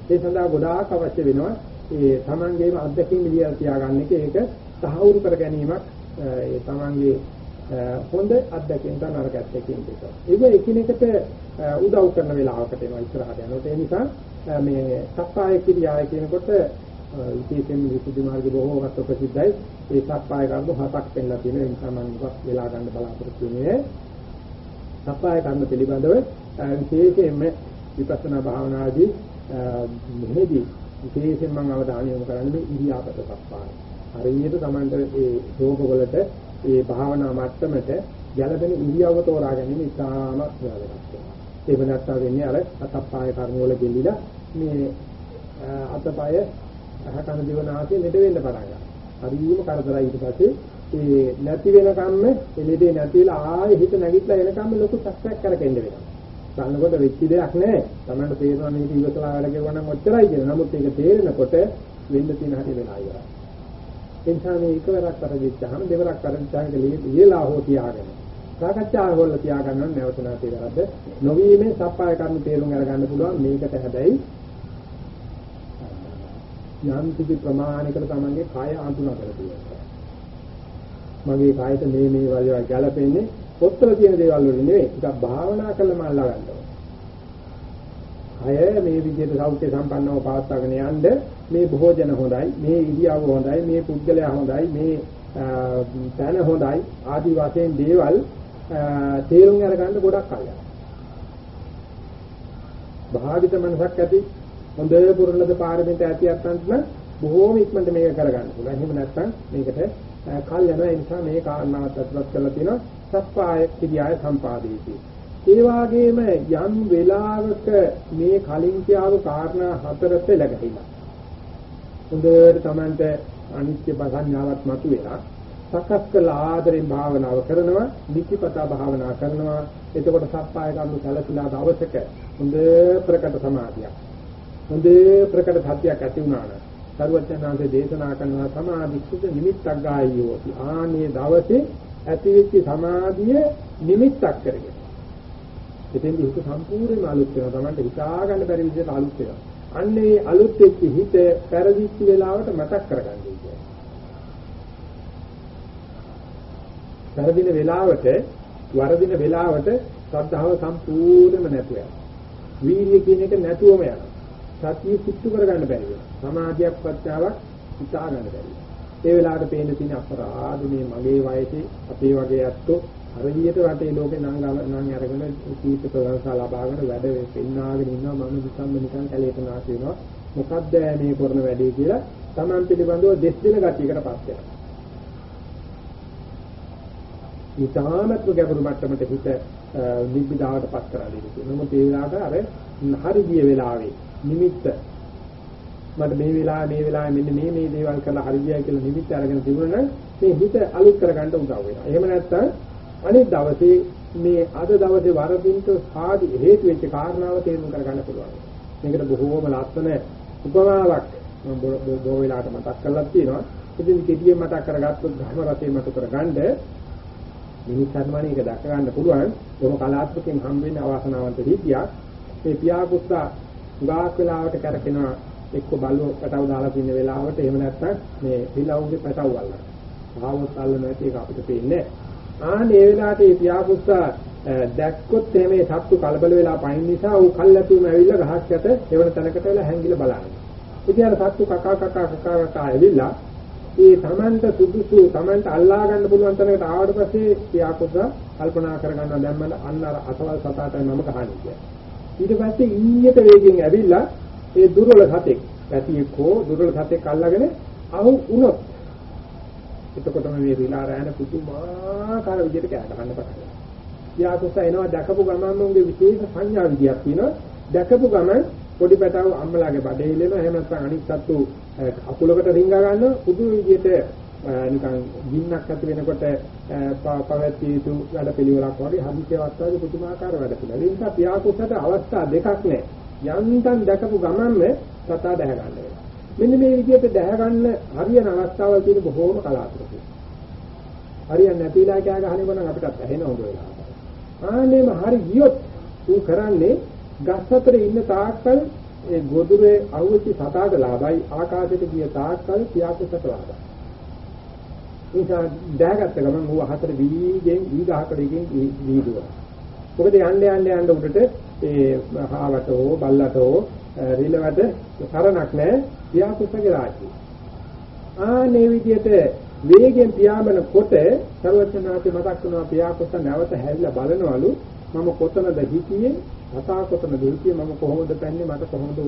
ඒ සඳහා ගොඩාක් අවශ්‍ය වෙනවා. ඒ තමන්ගේම අත්දැකීම් ලියලා තියාගන්න එක. ඒක සාහවුරු කර ගැනීමක් ඒ තමන්ගේ හොඳ අත්දැකීම් ගන්න අර ගැත්තකින් දෙක. ඒක එකිනෙකට උදව් කරන වෙලාවකට එනවා ඉස්සරහට යනකොට. ඒ නිසා මේ සප්පාය කිරියාය කියනකොට විශේෂයෙන් විසුද්ධි මාර්ගයේ බොහෝමත් ප්‍රසිද්ධයි. ඒ සප්පාය කර්ම හතක් පෙන්නලා තියෙන ඒ නිසා මම මොකක් වෙලා ගන්න බලාපොරොත්තු වෙන්නේ. සප්පාය කර්ම පිළිබඳව විශේෂයෙන්ම විපස්සනා භාවනාදී මෙහිදී විශේෂයෙන් මම අවධානය යොමු කරන්නේ ඉරියාපත සප්පාය. හරියට Tamanට ඒ රෝග වලට ඒ භාවනා මට්ටමට ගැළපෙන ඉරියව්ව තෝරා ගැනීම ඉතාමත් වැදගත්. ඒක නැත්නම් වෙන්නේ අර අතප්පාය කර්ම වල ගෙලිලා මේ අතපය අහකන දිවනාසේ ලෙඩ වෙන්න පටන් ගන්නවා. හරියම කරදරයි ඊට පස්සේ ඒ නැති වෙන කම්ම එළෙදේ නැතිලා ආයෙ හිත නැගිටලා එන කම්ම ලොකු සැකයක් කරකෙන්න වෙනවා. බලනකොට වෙච්ච දෙයක් නෑ. Tamanට තේරෙනවා මේක ඉවසලා වැඩ කරුවා නම් ඔච්චරයි කියලා. නමුත් ඒක තේරෙනකොට වෙන්න තියෙන හැටි වෙලා ඉවරයි. ඒ නිසා මේ එකවරක් කරගිච්චාම දෙවරක් කරගිච්චාම ලියලා හෝ තියාගෙන සාකච්ඡා වල තියාගන්න නැවත නැති වැරද්ද නොවීමේ සප්පාය කර්ම තේරුම් අරගන්න පුළුවන් මේකට හැබැයි යම් කිසි ප්‍රමාණයකට තමන්ගේ කාය අඳුනා කරලා තියෙනවා. මගේ කායයට මේ මේ වගේ ගැළපෙන්නේ පොත්වල තියෙන දේවල් වලින් නෙවෙයි. ටිකක් භාවනා කළම අල්ලා ගන්න ඕනේ. අය මේ විදිහට සෞඛ්‍ය සම්පන්නව පවත්වාගෙන යන්න මේ භෝජන හොඳයි, මේ ඉරියව්ව හොඳයි, මේ පුද්ගලයා හොඳයි, මේ තන හොඳයි ආදි වශයෙන් දේවල් තේරුම් අරගන්න ගොඩක් අය. භාවිත මනසක් ඇති හොඳ පුරුණද පාරමිත ඇති අත්තන්ට බොහෝම ඉක්මනට මේක කරගන්න පුළුවන්. එහෙම නැත්නම් මේකට කල් යනවා ඒ නිසා මේ කාරණාවත් අත්වත් කරලා තියෙනවා සප්පාය කිරියාය සම්පාදේති. ඒ වගේම යම් වෙලාවක මේ කලින් කියාව කාරණා හතර පෙළ ගැහිලා. හොඳට Tamante අනිත්‍ය සංඥාවක් මතුවෙලා සකස් කළ ආදරෙන් භාවනාව කරනවා නිතිපතා භාවනා කරනවා එතකොට සප්පාය කර්ම සැලසීලා දවසක හොඳ ප්‍රකට සමාධියක් හොඳ ප්‍රකට සත්‍යයක් ඇති වුණා නම් සරුවචනාංශ දේශනා කරනවා සමාධිච්ඡිත නිමිත්තක් ගායියෝති. ආනේ දවසේ ඇතිවෙච්ච සමාධිය නිමිත්තක් කරගෙන. එතෙන්දි හිත සම්පූර්ණයෙන්ම අලුත් වෙනවා. Tamante හිතා ගන්න බැරි විදිහට අලුත් වෙනවා. අන්නේ අලුත් වෙච්ච හිත පෙරදිච්ච වෙලාවට මතක් කරගන්න කියන්නේ. පෙරදින වෙලාවට වරදින වෙලාවට ශ්‍රද්ධාව සම්පූර්ණයෙන්ම නැතුව යනවා. වීර්ය කියන එක නැතුවම යනවා. සතිය සිත්තු කරගන්න බැරි වෙනවා. සමාධියක් පත්‍යාවක් හිතා ගන්න බැරි වෙනවා. ඒ වෙලාවට පේන තියෙන අපරාධ මේ මගේ වයසේ අපේ වගේ ඇත්තෝ හරියට රටේ ලෝකේ නම් නම් අරගෙන කීර්ති ප්‍රශංසා ලබාගෙන වැඩ පෙන්නාගෙන ඉන්නවා මම නිකම්ම නිකන් කැලේට නාසි වෙනවා මොකද්ද මේ කරන වැඩේ කියලා Taman පිළිබඳව දෙස් දින ගතියකට පත් වෙනවා. ඊටාමත්ව ගැඹුරු මට්ටමට හිත නිබ්බිදාවට පත් කරලා දෙන්නේ. නමුත් ඒ වෙලාවට අර හරි ගිය වෙලාවේ නිමිත්ත මට මේ වෙලාව මේ වෙලාවේ මෙන්න මේ මේ දේවල් කරලා හරි ගියයි කියලා නිමිත්ත අරගෙන තිබුණා නම් මේ හිත අලුත් කරගන්න උදව් වෙනවා. එහෙම නැත්නම් අනිත් දවසේ මේ අද දවසේ වරදින්ට සාදි හේතු වෙච්ච කාරණාව තේරුම් කරගන්න පුළුවන්. මේකට බොහෝම ලස්සන උපමාවක් මම බොහෝ වෙලාවට මතක් කරලා තියෙනවා. ඉතින් කෙටියෙන් මතක් කරගත්තොත් ධර්ම රසය මත කරගන්න මිනිස් සම්මානයක දක්ව ගන්න පුළුවන්. බොහොම කලාත්මකයෙන් හම් වෙන අවාසනාවන්ත විද්‍යාවක්. මේ පියාකුස්සා ගාක් වෙලාවට කරකිනවා එක්ක බලුව පැටව දාලා තියෙන වෙලාවට එහෙම නැත්නම් මේ පිළවුගේ පැටව වල්ලා. ආවොත් අල්ල නැති එක අපිට පේන්නේ. ආන් ඒ වෙලාවට මේ පියාකුස්සා දැක්කොත් මේ සත්තු කලබල වෙලා පයින් නිසා ඌ කල්ැතුම ඇවිල්ලා ගහක් යට එවන තැනකට වෙලා හැංගිලා බලන්නේ. ඉතින් අර සත්තු කකා කකා කකා කකා ඇවිල්ලා ඒ තමන්ට සුදුසු තමන්ට අල්ලා ගන්න පුළුවන් තැනකට ආවට පස්සේ පියාකුස්සා කල්පනා කරගන්නවා දැන් මම අන්න අර අසවල් සතාට මම කහන්නේ කියලා. ඊට පස්සේ ඊයට වේගෙන් ඇවිල්ලා ඒ දුර්වල සතෙක් පැටියෙක් හෝ දුර්වල සතෙක් අල්ලගෙන අහු වුණොත් එතකොටම මේ විලා රැන පුදුමාකාර විදිහට කෑ ගහන්න පටන් ගන්නවා. යාකුස එනවා දැකපු ගමන් උන්ගේ විශේෂ සංඥා විදියක් තියෙනවා. දැකපු ගමන් පොඩි පැටව අම්මලාගේ බඩේ ඉලෙනවා. එහෙම නැත්නම් අනිත් සත්තු අකුලකට රිංගා ගන්නවා. පුදු විදිහට නිකන් ගින්නක් ඇති වෙනකොට පවැත්විය යුතු වැඩ පිළිවෙලක් වගේ හදිසිය අවස්ථාවේ පුදුමාකාර වැඩ පිළිවෙල. ඒ නිසා පියාකුසට අවස්ථා දෙකක් නැහැ. යන්තම් දැකපු ගමන්ම සතා දැහ ගන්න වෙනවා. මෙන්න මේ විදිහට දැහ ගන්න හරියන අවස්ථාවල් තියෙන බොහෝම කලාතුරකින්. හරියන්නේ නැතිලා කෑ ගහනකොට නම් අපිටත් ඇහෙන හොඳ වෙලාවට. ආන්නේම හරි ගියොත් ඌ කරන්නේ ගස් අතර ඉන්න තාක්කල් ඒ ගොදුරේ අහුවෙච්ච සතාට ලාභයි ආකාශයට ගිය තාක්කල් පියාකුසට ලාභයි. නිසා දැහගත්ත ගමන් ඌ හතර වීගෙන් වීගහකඩකින් වීදුවා. මොකද යන්න යන්න යන්න උඩට ඒ හාවට හෝ බල්ලට හෝ රිලවට සරණක් නැහැ පියාකුසගේ රාජ්‍යය. ආනේ විදිහට වේගෙන් පියාඹන කොට සර්වචනාති මතක් වුණා පියාකුස නැවත හැරිලා බලනවලු මම කොතනද හිටියේ කතා කොතනද හිටියේ මම කොහොමද පැන්නේ මට කොහොමද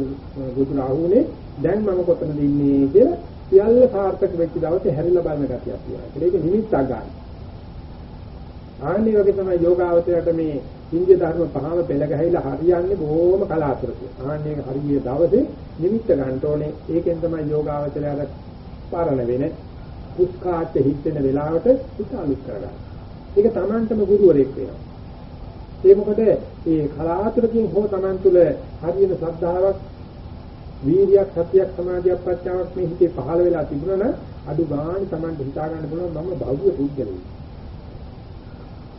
ගුදුර ආවුනේ දැන් මම කොතනද ඉන්නේ කියලා සියල්ල සාර්ථක වෙච්ච දවසේ හැරිලා බලන ගතියක් තියෙනවා. ඒක නිමිත්තක් ගන්න. ආන්නේ වගේ තමයි යෝගාවචරයට මේ ඉන්දිය ධර්ම පහම පෙළ ගැහිලා හරියන්නේ බොහොම කලාතුරකින්. ආන්නේ හරිය දවසේ නිමිත්ත ගන්න ඕනේ. ඒකෙන් තමයි යෝගාවචරයට පාරණ වෙන්නේ. පුස්කාච්ච හිතෙන වෙලාවට හිත අලුත් කරගන්න. ඒක Tamanටම ගුරුවරයෙක් වෙනවා. ඒ මොකද මේ කලාතුරකින් හෝ Taman තුල හරියන ශ්‍රද්ධාවක් වීර්යයක් සතියක් සමාධියක් ප්‍රඥාවක් මේ හිතේ පහළ වෙලා තිබුණා නම් අඩු ගානේ Tamanට හිතා ගන්න පුළුවන් මම භෞතික පුද්ගලෙක්.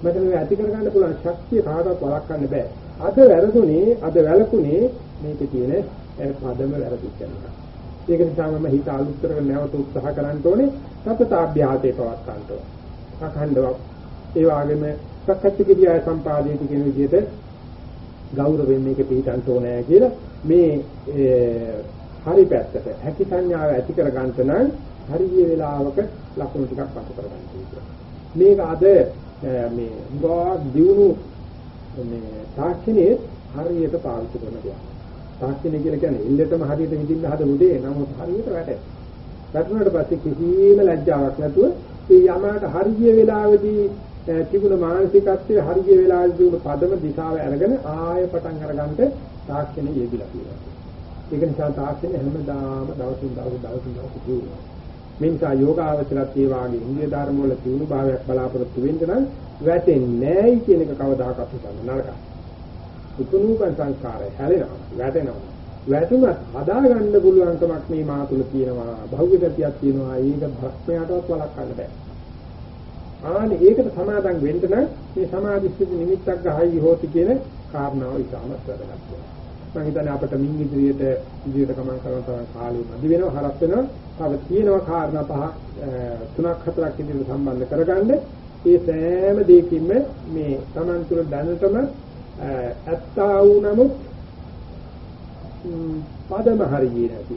මට මේ ඇති කරගන්න පුළුවන් ශක්තිය කාටවත් වළක්වන්න බෑ. අද වැරදුනේ අද වැළකුනේ මේකේ තියෙන පදම වැරදිච්ච නිසා. ඒක නිසා මම හිත අලුත් කරගෙන නැවත උත්සාහ කරන්න ඕනේ සතතාභ්‍යාසයේ පවත් ගන්න ඕනේ. අඛණ්ඩව ඒ වගේම සක්කච්ඡ කිරියා සම්පාදේති කියන විදිහට ගෞරවයෙන් මේක පිළිටන්ට ඕනේ කියලා මේ හරි පැත්තට හැකි සංඥාව ඇති කර ගන්නට නම් හරිය වෙලාවක ලකුණු ටිකක් පසු කර ගන්න ඕනේ. මේක අද මේ ගා දිනු මේ තාක්ෂණයේ හරියට පාවිච්චි කරන දෙයක්. තාක්ෂණය කියලා කියන්නේ ඉල්ලටම හරියට විදින්න හදපු දෙය. නමුත් හරියට වැටේ. වැටුණාට පස්සේ කිසිම ලැජ්ජාවක් නැතුව ඒ යමාට හරිය වෙලාවේදී තිබුණ මානසිකත්වයේ හරිය වෙලාවේදී උණු පදම දිශාව අරගෙන ආය පටන් අරගන්න තාක්ෂණය යෙදිලා තියෙනවා. ඒක නිසා තාක්ෂණය හැමදාම දවසින් දවස දවසින් දවස දියුණුවා. මේ නිසා යෝගාවචරත් ඒ වාගේ ඉන්දිය ධර්ම වල තියුණු භාවයක් බලාපොරොත්තු වෙන්න නම් වැටෙන්නේ නැයි කියන එක කවදාකවත් හිතන්න නරකයි. උපනූපන් සංස්කාරය හැලෙනවා වැටෙනවා. වැටුණත් හදාගන්න පුළුවන්කමක් මේ මා තුල තියෙනවා. භෞතිකතියක් තියෙනවා. ඒක භක්මයටවත් වළක්වන්න බෑ. ආනේ ඒකට සමාදන් වෙන්න නම් මේ සමාධිස්ථිති නිමිත්තක් ගහයි හොති කියන කාරණාව ඉතාමත් වැදගත්. මම හිතන්නේ අපිට මින් ඉදිරියට ඉදිරියට ගමන් කරන තරම් කාලෙ මදි වෙනවා හරස් වෙනවා. තව තියෙනවා කාරණා පහ තුනක් හතරක් ඉදිරියට සම්බන්ධ කරගන්න. ඒ සෑම දෙයකින්ම මේ Taman තුල දැනටම ඇත්තා වූ නමුත් පදම හරියේ නැති.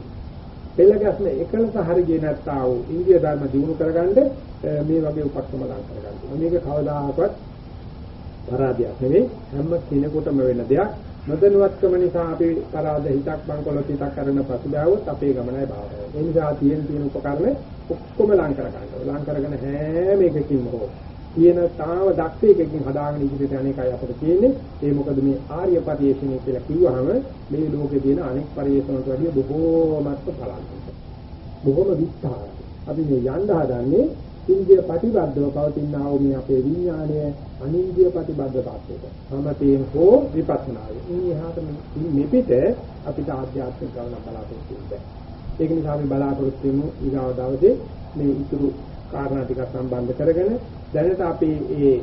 පෙළගස්ම එකලස හරියේ නැත්තා වූ ඉන්දිය ධර්ම දිනු කරගන්න මේ වගේ උපක්‍රම ලං කරගන්න. මේක කවදාකවත් පරාදයක් නෙවෙයි හැම කෙනෙකුටම වෙන දෙයක්. නොදැනුවත්කම නිසා අපි පරාද හිතක් බංකොලොත් හිතක් කරන පසුබෑවොත් අපේ ගමනයි බාධා වෙනවා. ඒ නිසා තියෙන තියෙන උපකරණ ඔක්කොම ලං කර ගන්නවා. ලං කරගෙන හැම එකකින්ම හෝ තියෙන තාව දක්ෂයකින් හදාගෙන ඉදිරියට යන එකයි අපිට තියෙන්නේ. ඒ මොකද මේ ආර්ය පරිශ්‍රණය කියලා කිව්වහම මේ ලෝකේ තියෙන අනෙක් පරිශ්‍රණවලට වැඩිය බොහෝමත්ම බලන්න. බොහොම විස්තරයි. අපි මේ යන්න හදන්නේ ඉන්දිය ප්‍රතිබද්ධව පවතින ආ වූ මේ අපේ විඥානය අනින්දිය ප්‍රතිබද්ධ තාත්වයට. සමතේන් හෝ විපස්සනාවේ. මේ එහාට මෙපිට අපිට ආධ්‍යාත්මික ගමන බලාපොරොත්තු වෙන්න. ඒක නිසා අපි බලාපොරොත්තු වෙමු ඊගාව දවසේ මේ ඉතුරු කාරණා ටික සම්බන්ධ කරගෙන දැනට අපි ඒ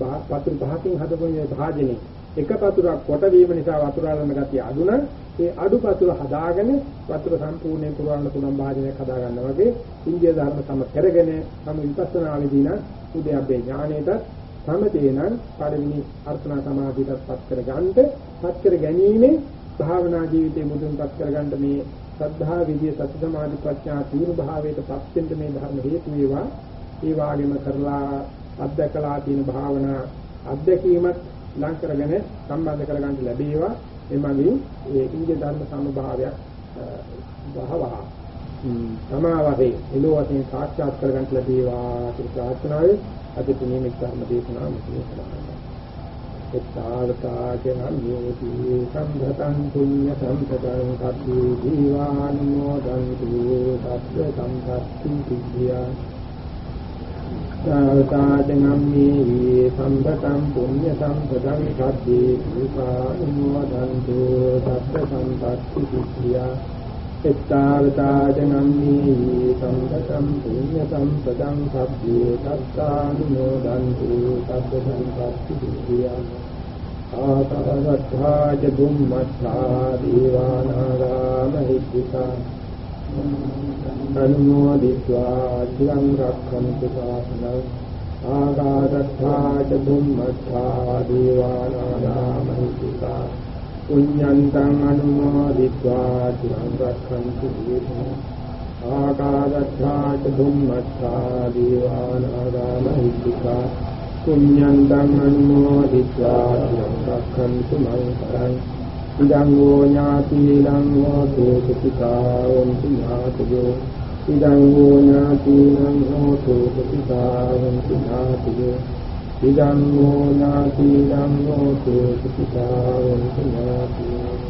වතුර පහකින් හදපු මේ භාජනේ එක වතුරක් කොට වීම නිසා වතුර අරන ගතිය අඩු නම් ඒ අඩු වතුර හදාගෙන වතුර සම්පූර්ණයෙන් පුරවන්න පුළුවන් භාජනයක් හදා ගන්නවා වගේ ඉන්දිය ධර්ම සම කරගෙන සම විපස්සනාවේදී නම් උදයබ්බේ ඥාණයට සමතේනම් පළවෙනි අර්ථනා සමාධියටත් පත් කර ගන්නට පත් කර ගැනීමෙන් භාවනා ජීවිතේ මුදුන්පත් කර ගන්න මේ සද්ධා විදිය සති සමාධි ප්‍රඥා තීව්‍ර භාවයට පත් වෙන්න මේ ධර්ම හේතු වේවා. ඒ වාගෙම කරලා අත්දකලා තියෙන භාවනා අත්දැකීමත් ලං කරගෙන සම්බන්ධ කරගන්න ලැබේවා. එමගින් ඒ ඉන්දිය ධර්ම සමභාවයක් බහවහ සමාවහේ එළෝ වශයෙන් සාක්ෂාත් කරගන්න ලැබේවා කියලා ප්‍රාර්ථනාවේ අද තුනේ ධර්ම දේශනාව මෙතන සමාප්තයි. එත්තාවතාචනං යෝති සම්භතං පුඤ්ඤ සම්පතං කප්පි දීවානුමෝදන්තු සත්‍ය සම්පත්ති සිද්ධියා සාවතාචනම්මේ සම්පතං පුඤ්ඤ සම්පතං කද්දී විපානුමෝදන්තු සත්ත සම්පත්ති සිද්ධියා එත්තාවතාචනම්මේ සම්පතං පුඤ්ඤ සම්පතං කද්දී තත්තානුමෝදන්තු සත්ත සම්පත්ති සිද්ධියා ආතවත්තා ච බුම්මත්තා දීවානාගා මහිත්‍තිකා අනුමෝදිत्वा චිරං රක්ඛන්තු සාසනං ආගාදත්තා ච බුම්මත්තා දේවානාගා මහිත්‍තිකා පුඤ්ඤන්තං අනුමෝදිत्वा චිරං රක්ඛන්තු දේශනං ආකාදත්තා ච බුම්මත්තා දේවානාගා මහිත්‍තිකා පුඤ්ඤන්තං අනුමෝදිत्वा චිරං රක්ඛන්තු මං කරං ඉදං වූ ඥාතිනං හෝතු සුඛිතාවන්ති ඥාතයෝ ඉදං වූ ඥාතිනං හෝතු සුඛිතාවන්ති ඥාතයෝ ඉදං වූ ඥාතිනං හෝතු සුඛිතාවන්ති ඥාතයෝ